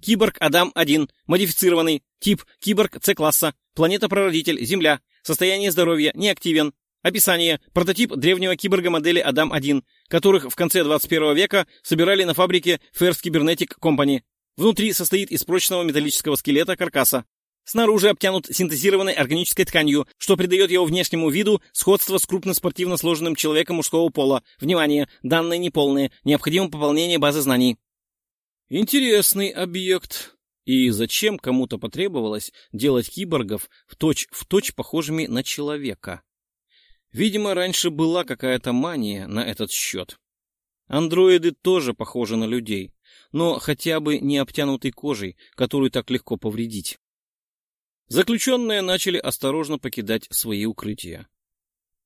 Киборг Адам-1, модифицированный, тип киборг С-класса, планета-прародитель, Земля, состояние здоровья, неактивен. Описание. Прототип древнего киборга модели Адам-1, которых в конце 21 века собирали на фабрике First Cybernetic Company. Внутри состоит из прочного металлического скелета каркаса. Снаружи обтянут синтезированной органической тканью, что придает его внешнему виду сходство с крупноспортивно сложенным человеком мужского пола. Внимание, данные неполные, необходимо пополнение базы знаний. Интересный объект. И зачем кому-то потребовалось делать киборгов в точь-в точь похожими на человека? Видимо, раньше была какая-то мания на этот счет. Андроиды тоже похожи на людей, но хотя бы не обтянутой кожей, которую так легко повредить. Заключенные начали осторожно покидать свои укрытия.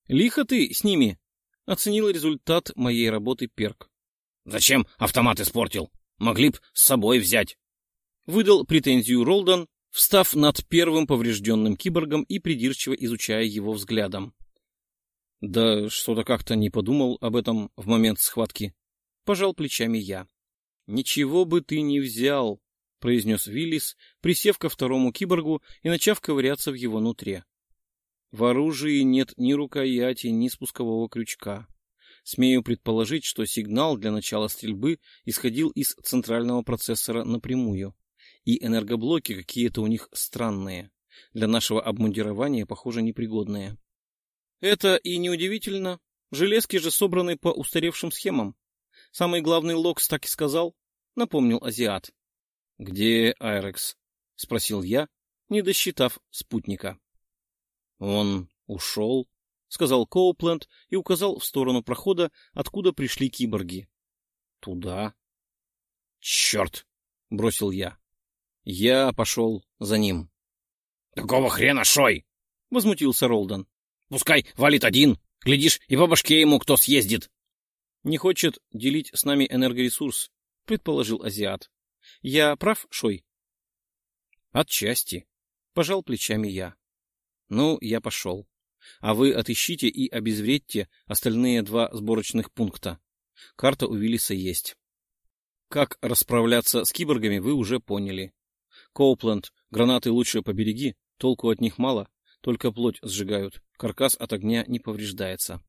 «Лихо ты с ними!» — оценил результат моей работы Перк. «Зачем автомат испортил? Могли б с собой взять!» Выдал претензию Ролдон, встав над первым поврежденным киборгом и придирчиво изучая его взглядом. Да что-то как-то не подумал об этом в момент схватки. Пожал плечами я. Ничего бы ты не взял, произнес Виллис, присев ко второму киборгу и начав ковыряться в его нутре. В оружии нет ни рукояти, ни спускового крючка. Смею предположить, что сигнал для начала стрельбы исходил из центрального процессора напрямую. И энергоблоки какие-то у них странные. Для нашего обмундирования, похоже, непригодные. Это и неудивительно. Железки же собраны по устаревшим схемам. Самый главный Локс так и сказал, напомнил азиат. — Где Айрекс? — спросил я, не досчитав спутника. — Он ушел, — сказал Коупленд и указал в сторону прохода, откуда пришли киборги. — Туда. — Черт! — бросил я. Я пошел за ним. — Какого хрена, Шой? — возмутился Ролдон. Пускай валит один. Глядишь, и по башке ему кто съездит. — Не хочет делить с нами энергоресурс, — предположил азиат. — Я прав, Шой? — Отчасти. Пожал плечами я. — Ну, я пошел. А вы отыщите и обезвредьте остальные два сборочных пункта. Карта у Виллиса есть. Как расправляться с киборгами, вы уже поняли. Коупленд, гранаты лучше побереги, толку от них мало, только плоть сжигают каркас от огня не повреждается.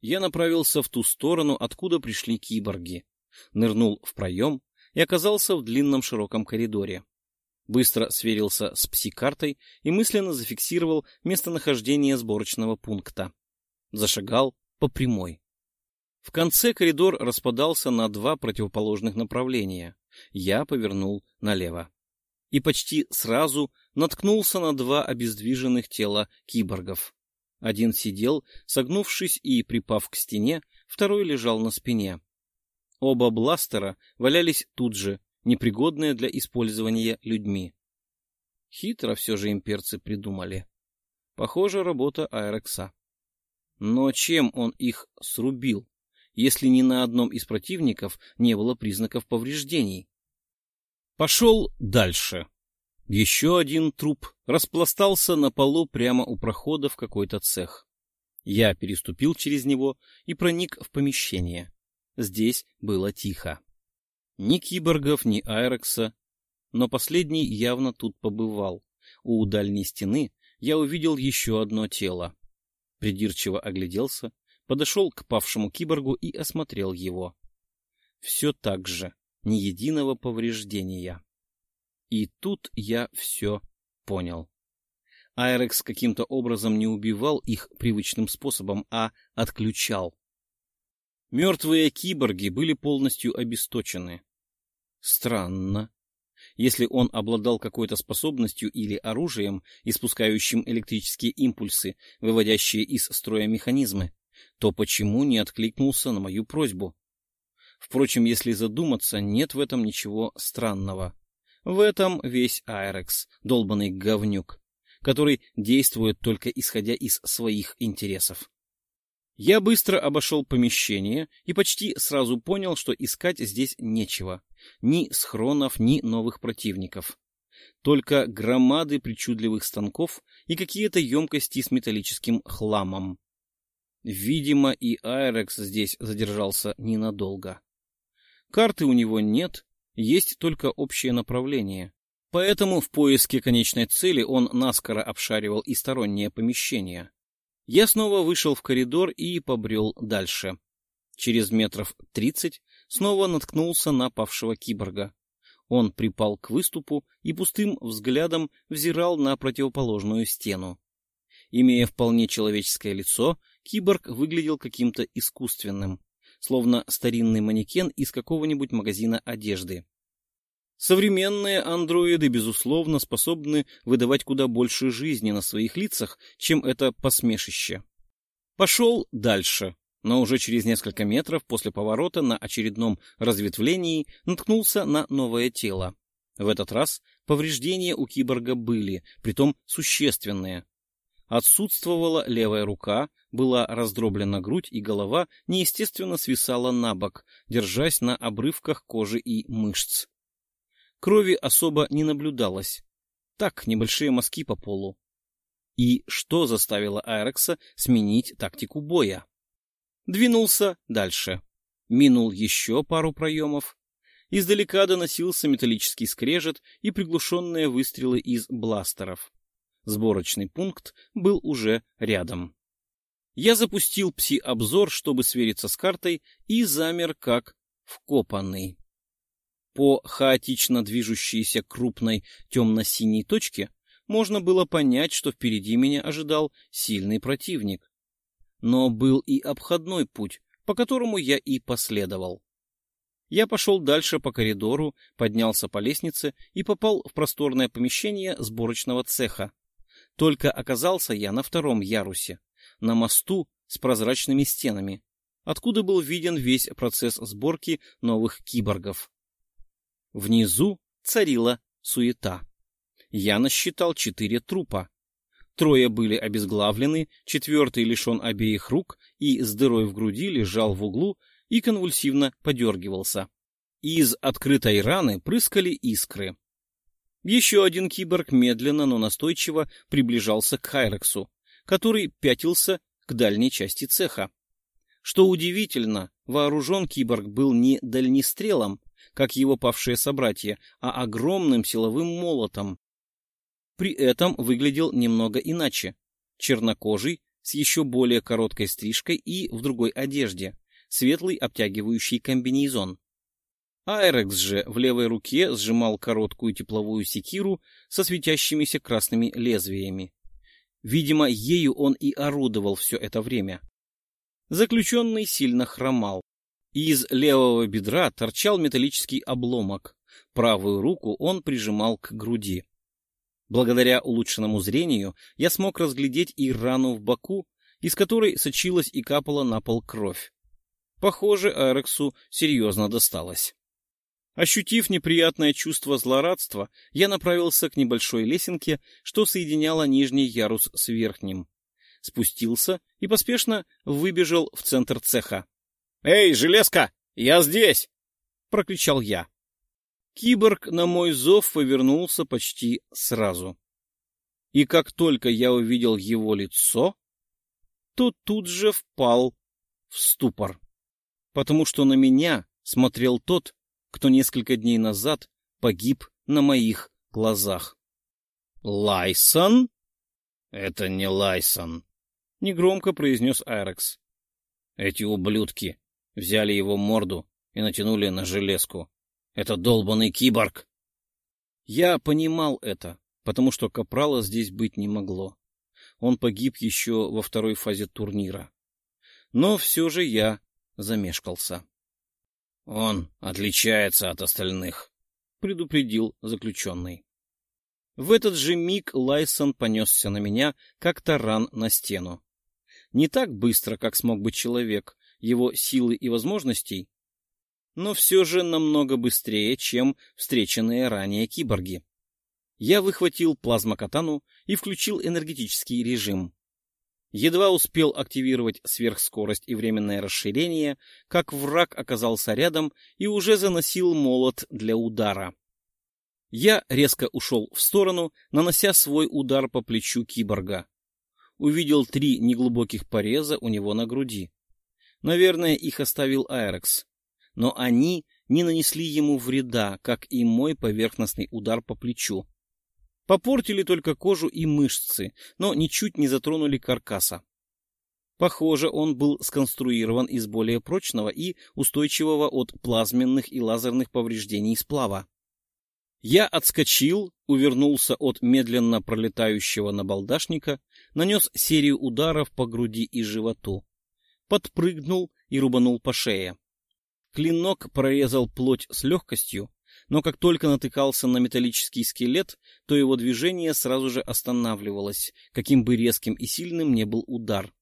Я направился в ту сторону, откуда пришли киборги, нырнул в проем и оказался в длинном широком коридоре. Быстро сверился с пси-картой и мысленно зафиксировал местонахождение сборочного пункта. Зашагал по прямой. В конце коридор распадался на два противоположных направления. Я повернул налево. И почти сразу наткнулся на два обездвиженных тела киборгов. Один сидел, согнувшись и припав к стене, второй лежал на спине. Оба бластера валялись тут же, непригодные для использования людьми. Хитро все же имперцы придумали. Похоже, работа Айрекса. Но чем он их срубил, если ни на одном из противников не было признаков повреждений? Пошел дальше. Еще один труп распластался на полу прямо у прохода в какой-то цех. Я переступил через него и проник в помещение. Здесь было тихо. Ни киборгов, ни Айрекса, но последний явно тут побывал. У дальней стены я увидел еще одно тело. Придирчиво огляделся, подошел к павшему киборгу и осмотрел его. Все так же, ни единого повреждения. И тут я все понял. Айрекс каким-то образом не убивал их привычным способом, а отключал. Мертвые киборги были полностью обесточены. Странно. Если он обладал какой-то способностью или оружием, испускающим электрические импульсы, выводящие из строя механизмы, то почему не откликнулся на мою просьбу? Впрочем, если задуматься, нет в этом ничего странного. В этом весь Айрекс, долбанный говнюк, который действует только исходя из своих интересов. Я быстро обошел помещение и почти сразу понял, что искать здесь нечего. Ни схронов, ни новых противников. Только громады причудливых станков и какие-то емкости с металлическим хламом. Видимо, и Айрекс здесь задержался ненадолго. Карты у него нет, есть только общее направление. Поэтому в поиске конечной цели он наскоро обшаривал и сторонние помещения. Я снова вышел в коридор и побрел дальше. Через метров тридцать снова наткнулся на павшего киборга. Он припал к выступу и пустым взглядом взирал на противоположную стену. Имея вполне человеческое лицо, киборг выглядел каким-то искусственным, словно старинный манекен из какого-нибудь магазина одежды. Современные андроиды, безусловно, способны выдавать куда больше жизни на своих лицах, чем это посмешище. Пошел дальше, но уже через несколько метров после поворота на очередном разветвлении наткнулся на новое тело. В этот раз повреждения у киборга были, притом существенные. Отсутствовала левая рука, была раздроблена грудь и голова неестественно свисала на бок, держась на обрывках кожи и мышц. Крови особо не наблюдалось. Так, небольшие мазки по полу. И что заставило Айрекса сменить тактику боя? Двинулся дальше. Минул еще пару проемов. Издалека доносился металлический скрежет и приглушенные выстрелы из бластеров. Сборочный пункт был уже рядом. Я запустил пси-обзор, чтобы свериться с картой, и замер как вкопанный. По хаотично движущейся крупной темно-синей точке можно было понять, что впереди меня ожидал сильный противник. Но был и обходной путь, по которому я и последовал. Я пошел дальше по коридору, поднялся по лестнице и попал в просторное помещение сборочного цеха. Только оказался я на втором ярусе, на мосту с прозрачными стенами, откуда был виден весь процесс сборки новых киборгов. Внизу царила суета. Я насчитал четыре трупа. Трое были обезглавлены, четвертый лишен обеих рук и с дырой в груди лежал в углу и конвульсивно подергивался. Из открытой раны прыскали искры. Еще один киборг медленно, но настойчиво приближался к Хайрексу, который пятился к дальней части цеха. Что удивительно, вооружен киборг был не дальнестрелом, как его павшие собратья, а огромным силовым молотом. При этом выглядел немного иначе. Чернокожий, с еще более короткой стрижкой и в другой одежде, светлый обтягивающий комбинезон. Айрекс же в левой руке сжимал короткую тепловую секиру со светящимися красными лезвиями. Видимо, ею он и орудовал все это время. Заключенный сильно хромал. Из левого бедра торчал металлический обломок. Правую руку он прижимал к груди. Благодаря улучшенному зрению я смог разглядеть и рану в боку, из которой сочилась и капала на пол кровь. Похоже, Арексу серьезно досталось. Ощутив неприятное чувство злорадства, я направился к небольшой лесенке, что соединяла нижний ярус с верхним. Спустился и поспешно выбежал в центр цеха. «Эй, железка, я здесь!» — прокричал я. Киборг на мой зов повернулся почти сразу. И как только я увидел его лицо, то тут же впал в ступор, потому что на меня смотрел тот, кто несколько дней назад погиб на моих глазах. «Лайсон?» «Это не Лайсон», — негромко произнес Айрекс. «Эти ублюдки Взяли его морду и натянули на железку. Это долбанный киборг. Я понимал это, потому что Капрала здесь быть не могло. Он погиб еще во второй фазе турнира. Но все же я замешкался. — Он отличается от остальных, — предупредил заключенный. В этот же миг Лайсон понесся на меня, как таран на стену. Не так быстро, как смог бы человек, его силы и возможностей, но все же намного быстрее, чем встреченные ранее киборги. Я выхватил плазмокатану и включил энергетический режим. Едва успел активировать сверхскорость и временное расширение, как враг оказался рядом и уже заносил молот для удара. Я резко ушел в сторону, нанося свой удар по плечу киборга. Увидел три неглубоких пореза у него на груди. Наверное, их оставил Айрекс. Но они не нанесли ему вреда, как и мой поверхностный удар по плечу. Попортили только кожу и мышцы, но ничуть не затронули каркаса. Похоже, он был сконструирован из более прочного и устойчивого от плазменных и лазерных повреждений сплава. Я отскочил, увернулся от медленно пролетающего набалдашника, нанес серию ударов по груди и животу, подпрыгнул и рубанул по шее. Клинок прорезал плоть с легкостью, но как только натыкался на металлический скелет, то его движение сразу же останавливалось, каким бы резким и сильным не был удар.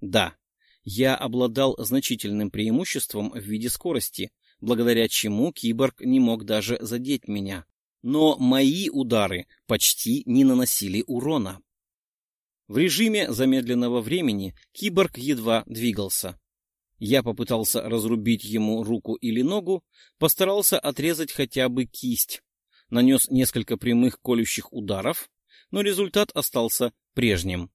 Да, я обладал значительным преимуществом в виде скорости, благодаря чему киборг не мог даже задеть меня. Но мои удары почти не наносили урона. В режиме замедленного времени киборг едва двигался. Я попытался разрубить ему руку или ногу, постарался отрезать хотя бы кисть, нанес несколько прямых колющих ударов, но результат остался прежним.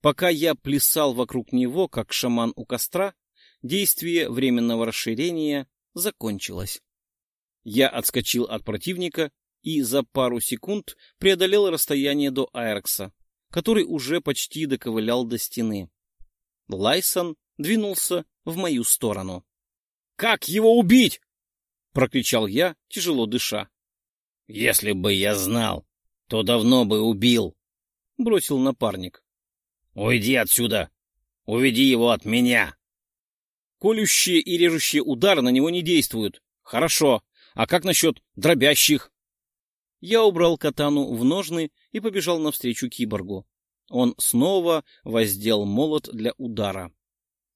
Пока я плясал вокруг него, как шаман у костра, действие временного расширения закончилось. Я отскочил от противника и за пару секунд преодолел расстояние до Айрекса, который уже почти доковылял до стены. Лайсон двинулся в мою сторону. «Как его убить?» — прокричал я, тяжело дыша. «Если бы я знал, то давно бы убил», — бросил напарник. «Уйди отсюда! Уведи его от меня!» Колющие и режущие удары на него не действуют. Хорошо. А как насчет дробящих? Я убрал катану в ножны и побежал навстречу киборгу. Он снова воздел молот для удара.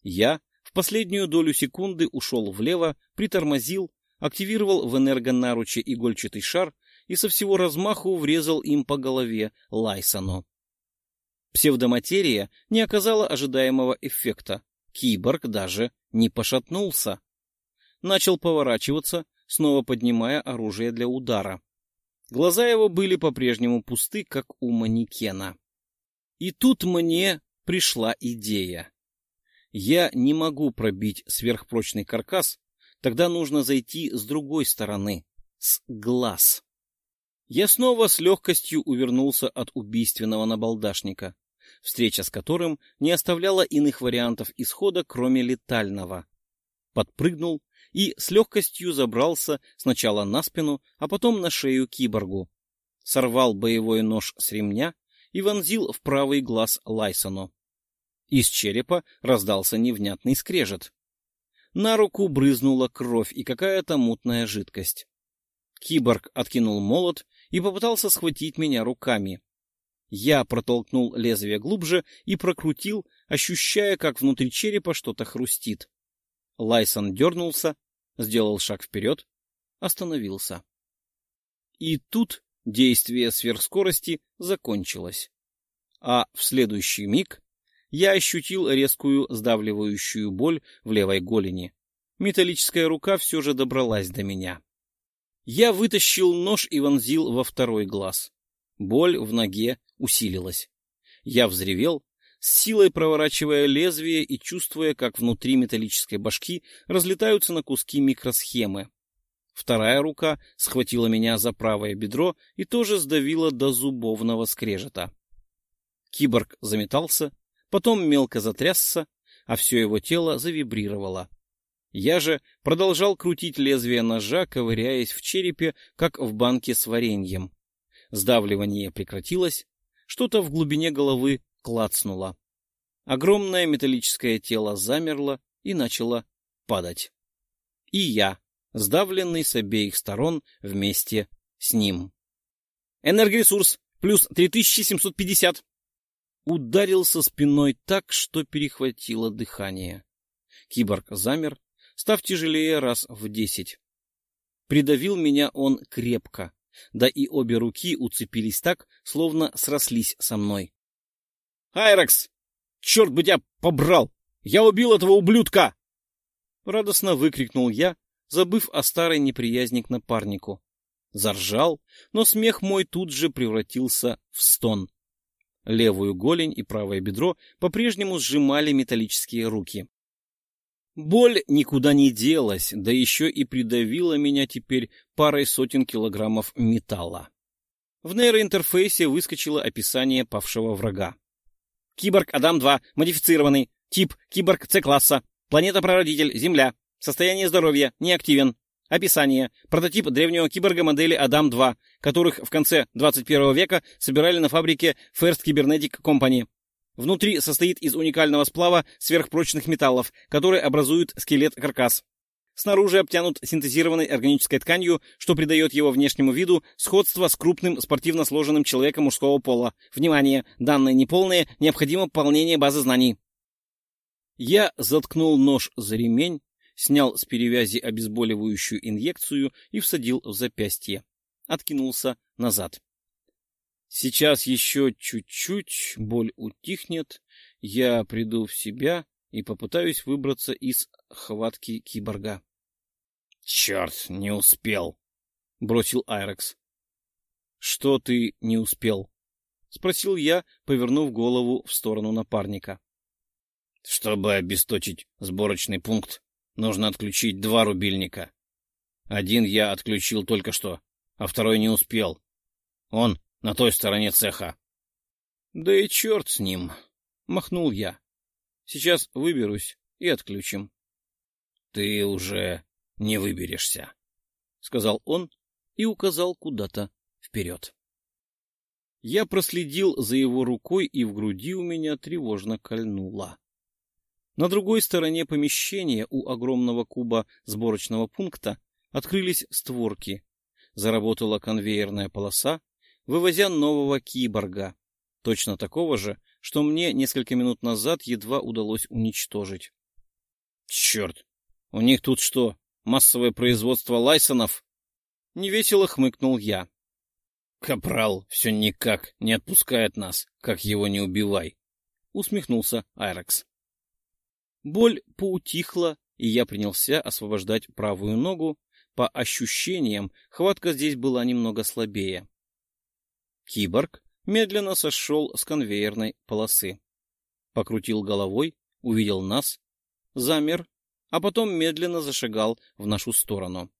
Я в последнюю долю секунды ушел влево, притормозил, активировал в энергонаруче игольчатый шар и со всего размаху врезал им по голове Лайсону. Псевдоматерия не оказала ожидаемого эффекта. Киборг даже не пошатнулся. Начал поворачиваться, снова поднимая оружие для удара. Глаза его были по-прежнему пусты, как у манекена. И тут мне пришла идея. Я не могу пробить сверхпрочный каркас, тогда нужно зайти с другой стороны, с глаз. Я снова с легкостью увернулся от убийственного набалдашника встреча с которым не оставляла иных вариантов исхода, кроме летального. Подпрыгнул и с легкостью забрался сначала на спину, а потом на шею киборгу. Сорвал боевой нож с ремня и вонзил в правый глаз Лайсону. Из черепа раздался невнятный скрежет. На руку брызнула кровь и какая-то мутная жидкость. Киборг откинул молот и попытался схватить меня руками. Я протолкнул лезвие глубже и прокрутил, ощущая, как внутри черепа что-то хрустит. Лайсон дернулся, сделал шаг вперед, остановился. И тут действие сверхскорости закончилось. А в следующий миг я ощутил резкую сдавливающую боль в левой голени. Металлическая рука все же добралась до меня. Я вытащил нож и вонзил во второй глаз. Боль в ноге усилилась. Я взревел, с силой проворачивая лезвие и чувствуя, как внутри металлической башки разлетаются на куски микросхемы. Вторая рука схватила меня за правое бедро и тоже сдавила до зубовного скрежета. Киборг заметался, потом мелко затрясся, а все его тело завибрировало. Я же продолжал крутить лезвие ножа, ковыряясь в черепе, как в банке с вареньем. Сдавливание прекратилось, что-то в глубине головы клацнуло. Огромное металлическое тело замерло и начало падать. И я, сдавленный с обеих сторон вместе с ним. Энергоресурс плюс 3750. Ударился спиной так, что перехватило дыхание. Киборг замер, став тяжелее раз в десять. Придавил меня он крепко, да и обе руки уцепились так, словно срослись со мной. «Айрекс! Черт бы тебя побрал! Я убил этого ублюдка!» Радостно выкрикнул я, забыв о старой неприязни к напарнику. Заржал, но смех мой тут же превратился в стон. Левую голень и правое бедро по-прежнему сжимали металлические руки. Боль никуда не делась, да еще и придавила меня теперь парой сотен килограммов металла. В нейроинтерфейсе выскочило описание павшего врага. Киборг Адам-2, модифицированный, тип киборг С-класса, планета-прародитель, Земля, состояние здоровья, неактивен, Описание. Прототип древнего киборга модели Адам-2, которых в конце 21 века собирали на фабрике First Cybernetic Company. Внутри состоит из уникального сплава сверхпрочных металлов, которые образуют скелет-каркас. Снаружи обтянут синтезированной органической тканью, что придает его внешнему виду сходство с крупным спортивно сложенным человеком мужского пола. Внимание! Данные неполные, необходимо пополнение базы знаний. Я заткнул нож за ремень, снял с перевязи обезболивающую инъекцию и всадил в запястье. Откинулся назад. Сейчас еще чуть-чуть, боль утихнет, я приду в себя и попытаюсь выбраться из хватки киборга. — Черт, не успел! — бросил Айрекс. — Что ты не успел? — спросил я, повернув голову в сторону напарника. — Чтобы обесточить сборочный пункт, Нужно отключить два рубильника. Один я отключил только что, а второй не успел. Он на той стороне цеха. — Да и черт с ним! — махнул я. — Сейчас выберусь и отключим. — Ты уже не выберешься, — сказал он и указал куда-то вперед. Я проследил за его рукой, и в груди у меня тревожно кольнуло. На другой стороне помещения у огромного куба сборочного пункта открылись створки. Заработала конвейерная полоса, вывозя нового киборга, точно такого же, что мне несколько минут назад едва удалось уничтожить. Черт! У них тут что, массовое производство лайсонов? Невесело хмыкнул я. Капрал все никак не отпускает нас, как его не убивай. Усмехнулся Айрекс. Боль поутихла, и я принялся освобождать правую ногу. По ощущениям, хватка здесь была немного слабее. Киборг медленно сошел с конвейерной полосы. Покрутил головой, увидел нас, замер, а потом медленно зашагал в нашу сторону.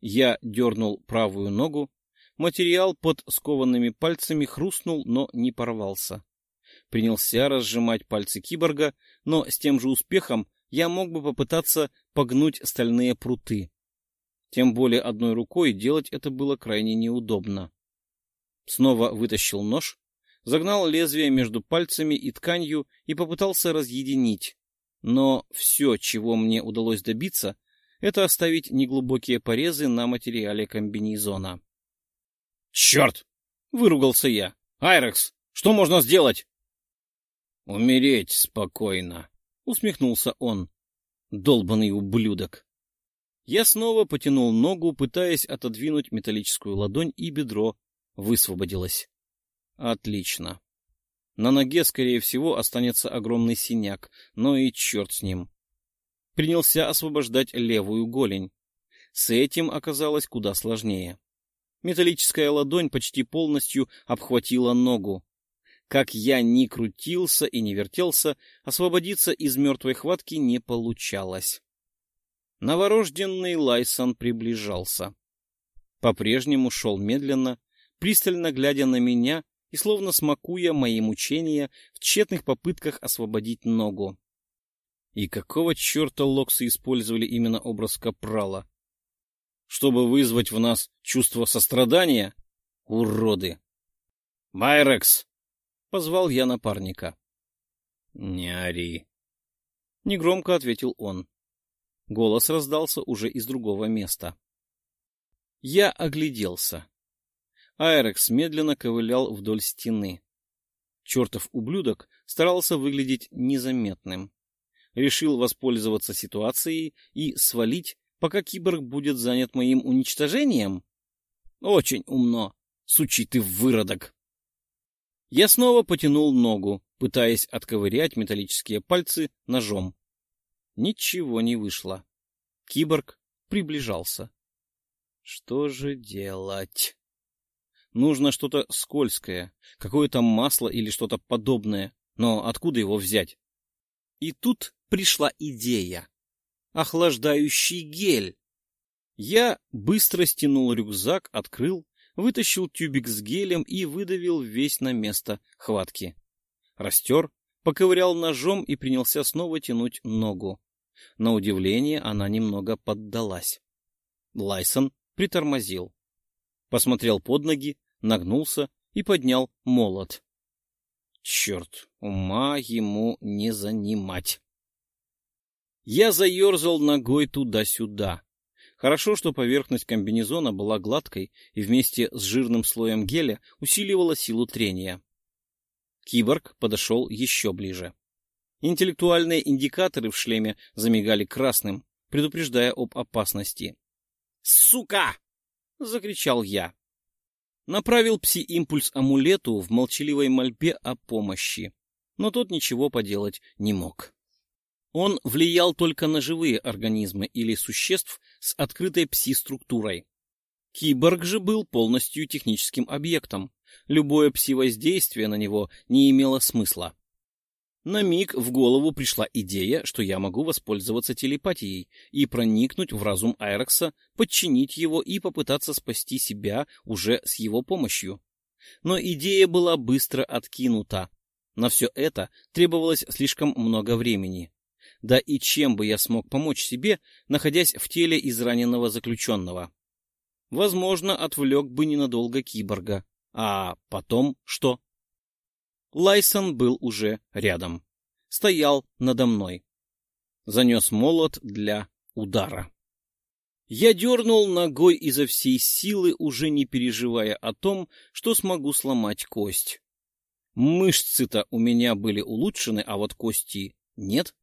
Я дернул правую ногу, материал под скованными пальцами хрустнул, но не порвался принялся разжимать пальцы киборга, но с тем же успехом я мог бы попытаться погнуть стальные пруты. Тем более одной рукой делать это было крайне неудобно. Снова вытащил нож, загнал лезвие между пальцами и тканью и попытался разъединить. Но все, чего мне удалось добиться, это оставить неглубокие порезы на материале комбинезона. «Черт!» — выругался я. «Айрекс, что можно сделать?» «Умереть спокойно», — усмехнулся он. «Долбанный ублюдок». Я снова потянул ногу, пытаясь отодвинуть металлическую ладонь, и бедро высвободилось. Отлично. На ноге, скорее всего, останется огромный синяк, но и черт с ним. Принялся освобождать левую голень. С этим оказалось куда сложнее. Металлическая ладонь почти полностью обхватила ногу. Как я ни крутился и не вертелся, освободиться из мертвой хватки не получалось. Новорожденный Лайсон приближался. По-прежнему шел медленно, пристально глядя на меня и словно смакуя мои мучения в тщетных попытках освободить ногу. И какого черта локсы использовали именно образ Капрала? Чтобы вызвать в нас чувство сострадания? Уроды! «Майрекс!» — позвал я напарника. — Не ори. Негромко ответил он. Голос раздался уже из другого места. Я огляделся. Айрекс медленно ковылял вдоль стены. Чертов ублюдок старался выглядеть незаметным. Решил воспользоваться ситуацией и свалить, пока киборг будет занят моим уничтожением? Очень умно, сучий ты выродок! Я снова потянул ногу, пытаясь отковырять металлические пальцы ножом. Ничего не вышло. Киборг приближался. Что же делать? Нужно что-то скользкое, какое-то масло или что-то подобное. Но откуда его взять? И тут пришла идея. Охлаждающий гель. Я быстро стянул рюкзак, открыл вытащил тюбик с гелем и выдавил весь на место хватки. Растер, поковырял ножом и принялся снова тянуть ногу. На удивление она немного поддалась. Лайсон притормозил. Посмотрел под ноги, нагнулся и поднял молот. Черт, ума ему не занимать. Я заерзал ногой туда-сюда. Хорошо, что поверхность комбинезона была гладкой и вместе с жирным слоем геля усиливала силу трения. Киборг подошел еще ближе. Интеллектуальные индикаторы в шлеме замигали красным, предупреждая об опасности. «Сука!» — закричал я. Направил пси-импульс амулету в молчаливой мольбе о помощи, но тот ничего поделать не мог. Он влиял только на живые организмы или существ с открытой пси-структурой. Киборг же был полностью техническим объектом. Любое пси-воздействие на него не имело смысла. На миг в голову пришла идея, что я могу воспользоваться телепатией и проникнуть в разум Айрекса, подчинить его и попытаться спасти себя уже с его помощью. Но идея была быстро откинута. На все это требовалось слишком много времени. Да и чем бы я смог помочь себе, находясь в теле израненного заключенного? Возможно, отвлек бы ненадолго киборга. А потом что? Лайсон был уже рядом. Стоял надо мной. Занес молот для удара. Я дернул ногой изо всей силы, уже не переживая о том, что смогу сломать кость. Мышцы-то у меня были улучшены, а вот кости нет.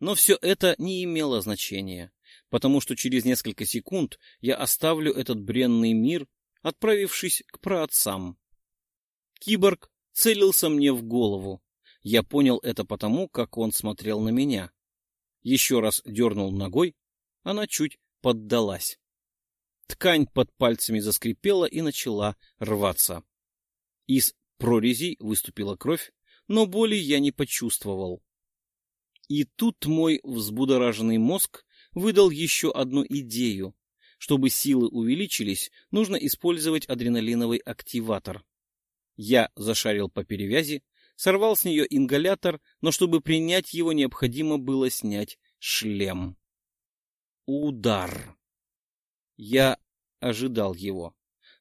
Но все это не имело значения, потому что через несколько секунд я оставлю этот бренный мир, отправившись к праотцам. Киборг целился мне в голову. Я понял это потому, как он смотрел на меня. Еще раз дернул ногой, она чуть поддалась. Ткань под пальцами заскрипела и начала рваться. Из прорезей выступила кровь, но боли я не почувствовал. И тут мой взбудораженный мозг выдал еще одну идею. Чтобы силы увеличились, нужно использовать адреналиновый активатор. Я зашарил по перевязи, сорвал с нее ингалятор, но чтобы принять его, необходимо было снять шлем. Удар. Я ожидал его,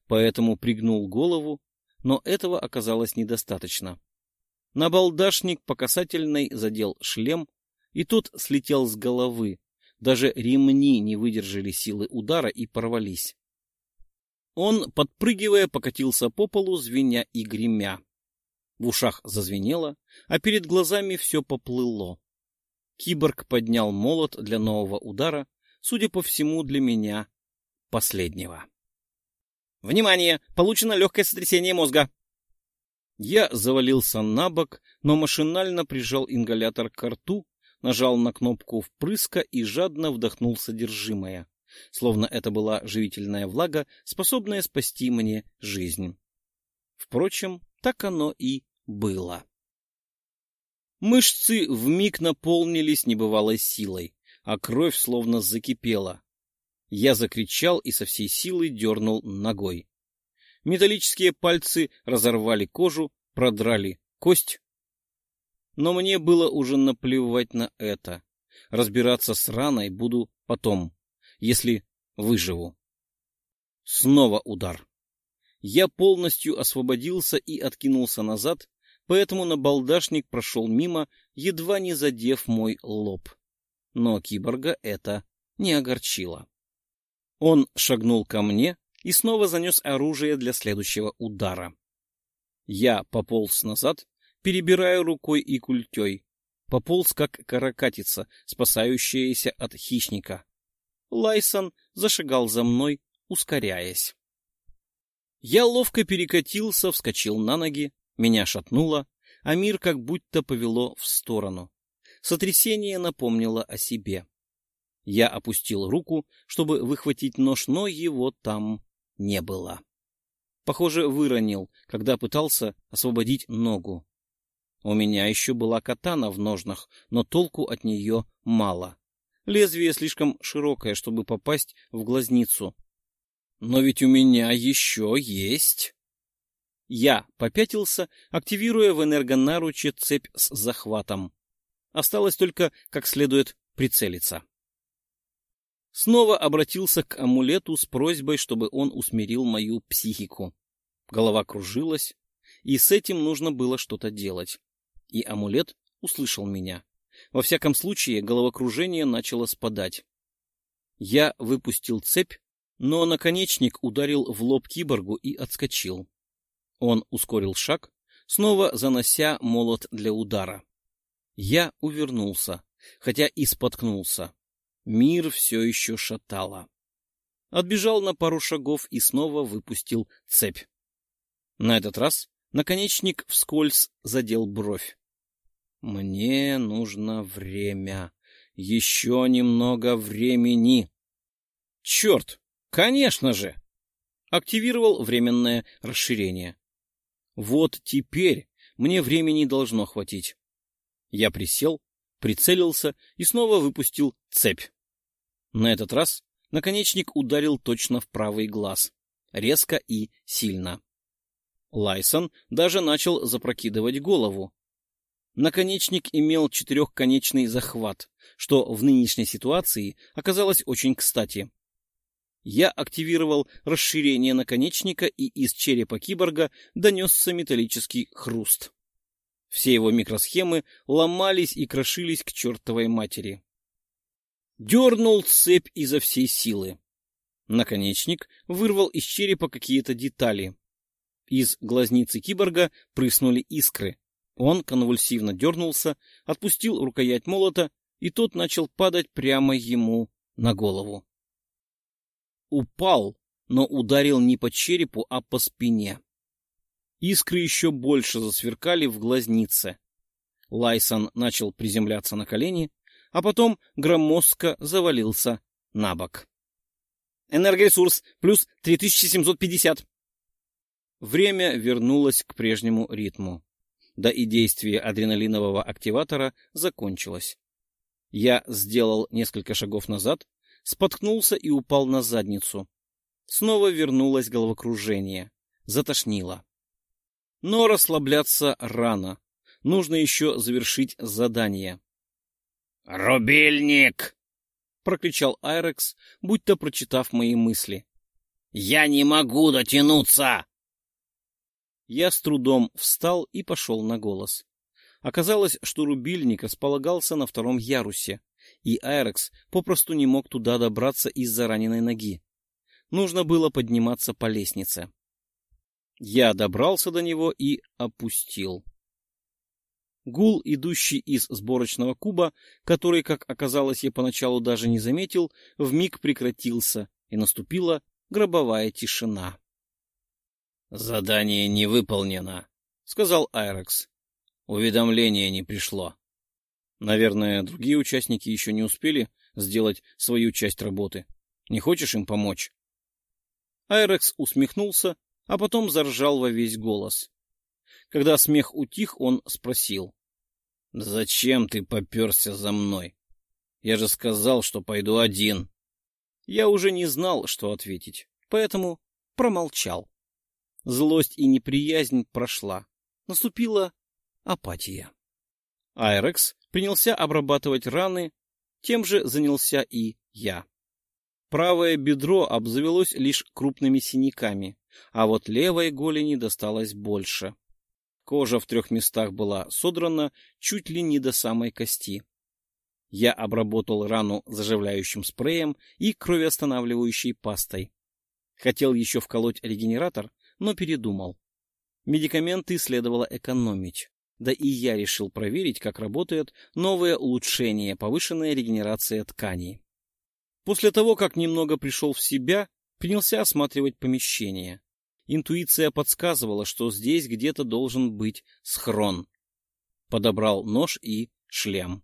поэтому пригнул голову, но этого оказалось недостаточно. Набалдашник по касательной задел шлем, и тот слетел с головы, даже ремни не выдержали силы удара и порвались. Он, подпрыгивая, покатился по полу, звеня и гремя. В ушах зазвенело, а перед глазами все поплыло. Киборг поднял молот для нового удара, судя по всему, для меня последнего. «Внимание! Получено легкое сотрясение мозга!» Я завалился на бок, но машинально прижал ингалятор к рту, нажал на кнопку впрыска и жадно вдохнул содержимое, словно это была живительная влага, способная спасти мне жизнь. Впрочем, так оно и было. Мышцы вмиг наполнились небывалой силой, а кровь словно закипела. Я закричал и со всей силы дернул ногой. Металлические пальцы разорвали кожу, продрали кость, но мне было уже наплевать на это. Разбираться с раной буду потом, если выживу. Снова удар. Я полностью освободился и откинулся назад, поэтому набалдашник прошел мимо, едва не задев мой лоб. Но киборга это не огорчило. Он шагнул ко мне и снова занес оружие для следующего удара. Я пополз назад, перебирая рукой и культей. Пополз, как каракатица, спасающаяся от хищника. Лайсон зашагал за мной, ускоряясь. Я ловко перекатился, вскочил на ноги, меня шатнуло, а мир как будто повело в сторону. Сотрясение напомнило о себе. Я опустил руку, чтобы выхватить нож, но его там не было. Похоже, выронил, когда пытался освободить ногу. У меня еще была катана в ножнах, но толку от нее мало. Лезвие слишком широкое, чтобы попасть в глазницу. Но ведь у меня еще есть... Я попятился, активируя в энергонаруче цепь с захватом. Осталось только как следует прицелиться. Снова обратился к амулету с просьбой, чтобы он усмирил мою психику. Голова кружилась, и с этим нужно было что-то делать. И амулет услышал меня. Во всяком случае, головокружение начало спадать. Я выпустил цепь, но наконечник ударил в лоб киборгу и отскочил. Он ускорил шаг, снова занося молот для удара. Я увернулся, хотя и споткнулся. Мир все еще шатало. Отбежал на пару шагов и снова выпустил цепь. На этот раз наконечник вскользь задел бровь. Мне нужно время. Еще немного времени. Черт! Конечно же! Активировал временное расширение. Вот теперь мне времени должно хватить. Я присел, прицелился и снова выпустил цепь. На этот раз наконечник ударил точно в правый глаз, резко и сильно. Лайсон даже начал запрокидывать голову. Наконечник имел четырехконечный захват, что в нынешней ситуации оказалось очень кстати. Я активировал расширение наконечника, и из черепа киборга донесся металлический хруст. Все его микросхемы ломались и крошились к чертовой матери. Дернул цепь изо всей силы. Наконечник вырвал из черепа какие-то детали. Из глазницы киборга прыснули искры. Он конвульсивно дернулся, отпустил рукоять молота, и тот начал падать прямо ему на голову. Упал, но ударил не по черепу, а по спине. Искры еще больше засверкали в глазнице. Лайсон начал приземляться на колени, а потом громоздко завалился на бок. «Энергоресурс плюс 3750», Время вернулось к прежнему ритму. Да и действие адреналинового активатора закончилось. Я сделал несколько шагов назад, споткнулся и упал на задницу. Снова вернулось головокружение. Затошнило. Но расслабляться рано. Нужно еще завершить задание. «Рубильник!» — прокричал Айрекс, будто прочитав мои мысли. «Я не могу дотянуться!» Я с трудом встал и пошел на голос. Оказалось, что рубильник располагался на втором ярусе, и Айрекс попросту не мог туда добраться из-за раненой ноги. Нужно было подниматься по лестнице. Я добрался до него и опустил. Гул, идущий из сборочного куба, который, как оказалось, я поначалу даже не заметил, вмиг прекратился, и наступила гробовая тишина. «Задание не выполнено», — сказал Айрекс. «Уведомление не пришло». «Наверное, другие участники еще не успели сделать свою часть работы. Не хочешь им помочь?» Айрекс усмехнулся, а потом заржал во весь голос. Когда смех утих, он спросил. «Зачем ты поперся за мной? Я же сказал, что пойду один». Я уже не знал, что ответить, поэтому промолчал. Злость и неприязнь прошла. Наступила апатия. Айрекс принялся обрабатывать раны, тем же занялся и я. Правое бедро обзавелось лишь крупными синяками, а вот левой голени досталось больше. Кожа в трех местах была содрана чуть ли не до самой кости. Я обработал рану заживляющим спреем и кровеостанавливающей пастой. Хотел еще вколоть регенератор, но передумал. Медикаменты следовало экономить. Да и я решил проверить, как работает новое улучшение, повышенная регенерация тканей. После того, как немного пришел в себя, принялся осматривать помещение. Интуиция подсказывала, что здесь где-то должен быть схрон. Подобрал нож и шлем.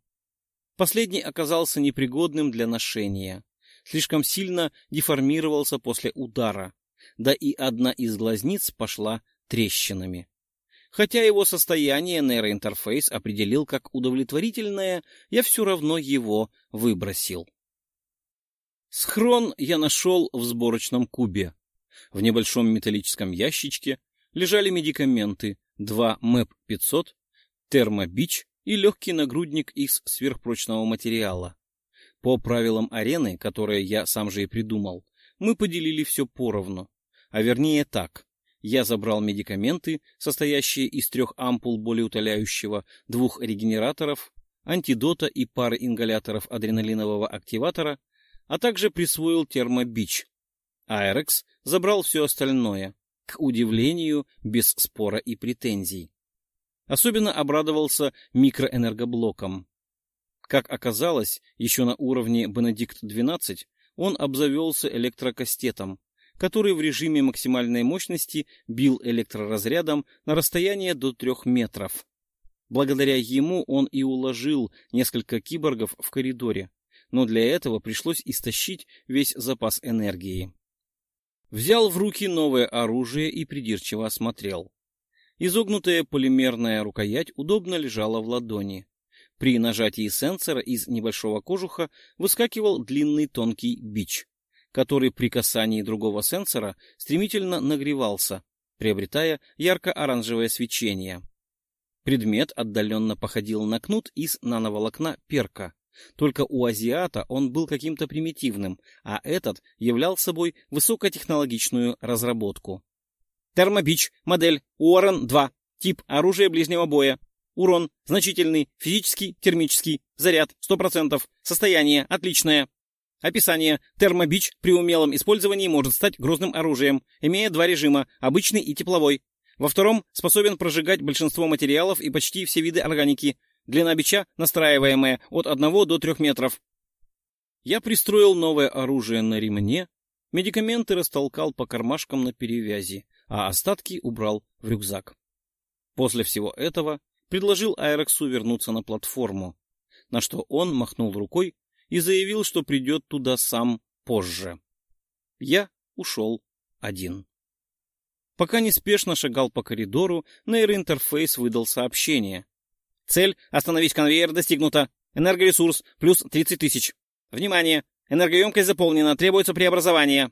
Последний оказался непригодным для ношения. Слишком сильно деформировался после удара, да и одна из глазниц пошла трещинами. Хотя его состояние нейроинтерфейс определил как удовлетворительное, я все равно его выбросил. Схрон я нашел в сборочном кубе. В небольшом металлическом ящичке лежали медикаменты, два МЭП-500, термобич и легкий нагрудник из сверхпрочного материала. По правилам арены, которые я сам же и придумал, мы поделили все поровну. А вернее так. Я забрал медикаменты, состоящие из трех ампул болеутоляющего, двух регенераторов, антидота и пары ингаляторов адреналинового активатора, а также присвоил термобич. Айрекс забрал все остальное, к удивлению, без спора и претензий. Особенно обрадовался микроэнергоблоком. Как оказалось, еще на уровне Бенедикт-12 он обзавелся электрокастетом, который в режиме максимальной мощности бил электроразрядом на расстояние до трех метров. Благодаря ему он и уложил несколько киборгов в коридоре, но для этого пришлось истощить весь запас энергии. Взял в руки новое оружие и придирчиво осмотрел. Изогнутая полимерная рукоять удобно лежала в ладони. При нажатии сенсора из небольшого кожуха выскакивал длинный тонкий бич, который при касании другого сенсора стремительно нагревался, приобретая ярко-оранжевое свечение. Предмет отдаленно походил на кнут из нановолокна перка, только у азиата он был каким-то примитивным, а этот являл собой высокотехнологичную разработку. Термобич, модель Уоррен-2, тип оружия ближнего боя. Урон значительный, физический, термический, заряд 100%, состояние отличное. Описание. Термобич при умелом использовании может стать грозным оружием, имея два режима, обычный и тепловой. Во втором способен прожигать большинство материалов и почти все виды органики, Длина бича настраиваемая от 1 до 3 метров. Я пристроил новое оружие на ремне, медикаменты растолкал по кармашкам на перевязи, а остатки убрал в рюкзак. После всего этого предложил Айрексу вернуться на платформу, на что он махнул рукой и заявил, что придет туда сам позже. Я ушел один. Пока неспешно шагал по коридору, нейроинтерфейс выдал сообщение, Цель — остановить конвейер достигнута. Энергоресурс — плюс 30 тысяч. Внимание! Энергоемкость заполнена, требуется преобразование.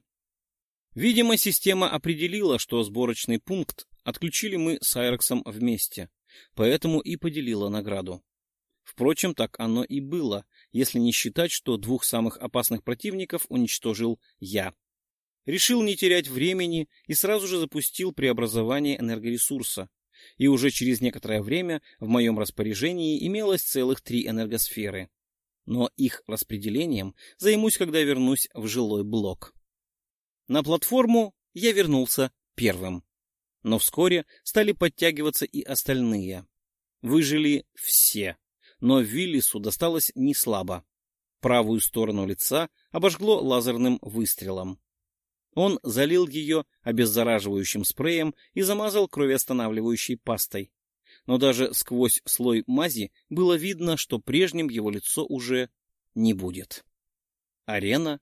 Видимо, система определила, что сборочный пункт отключили мы с Айрексом вместе, поэтому и поделила награду. Впрочем, так оно и было, если не считать, что двух самых опасных противников уничтожил я. Решил не терять времени и сразу же запустил преобразование энергоресурса, и уже через некоторое время в моем распоряжении имелось целых три энергосферы. Но их распределением займусь, когда вернусь в жилой блок. На платформу я вернулся первым. Но вскоре стали подтягиваться и остальные. Выжили все, но Виллису досталось не слабо. Правую сторону лица обожгло лазерным выстрелом. Он залил ее обеззараживающим спреем и замазал кровеостанавливающей пастой. Но даже сквозь слой мази было видно, что прежним его лицо уже не будет. Арена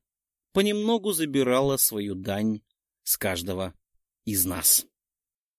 понемногу забирала свою дань с каждого из нас.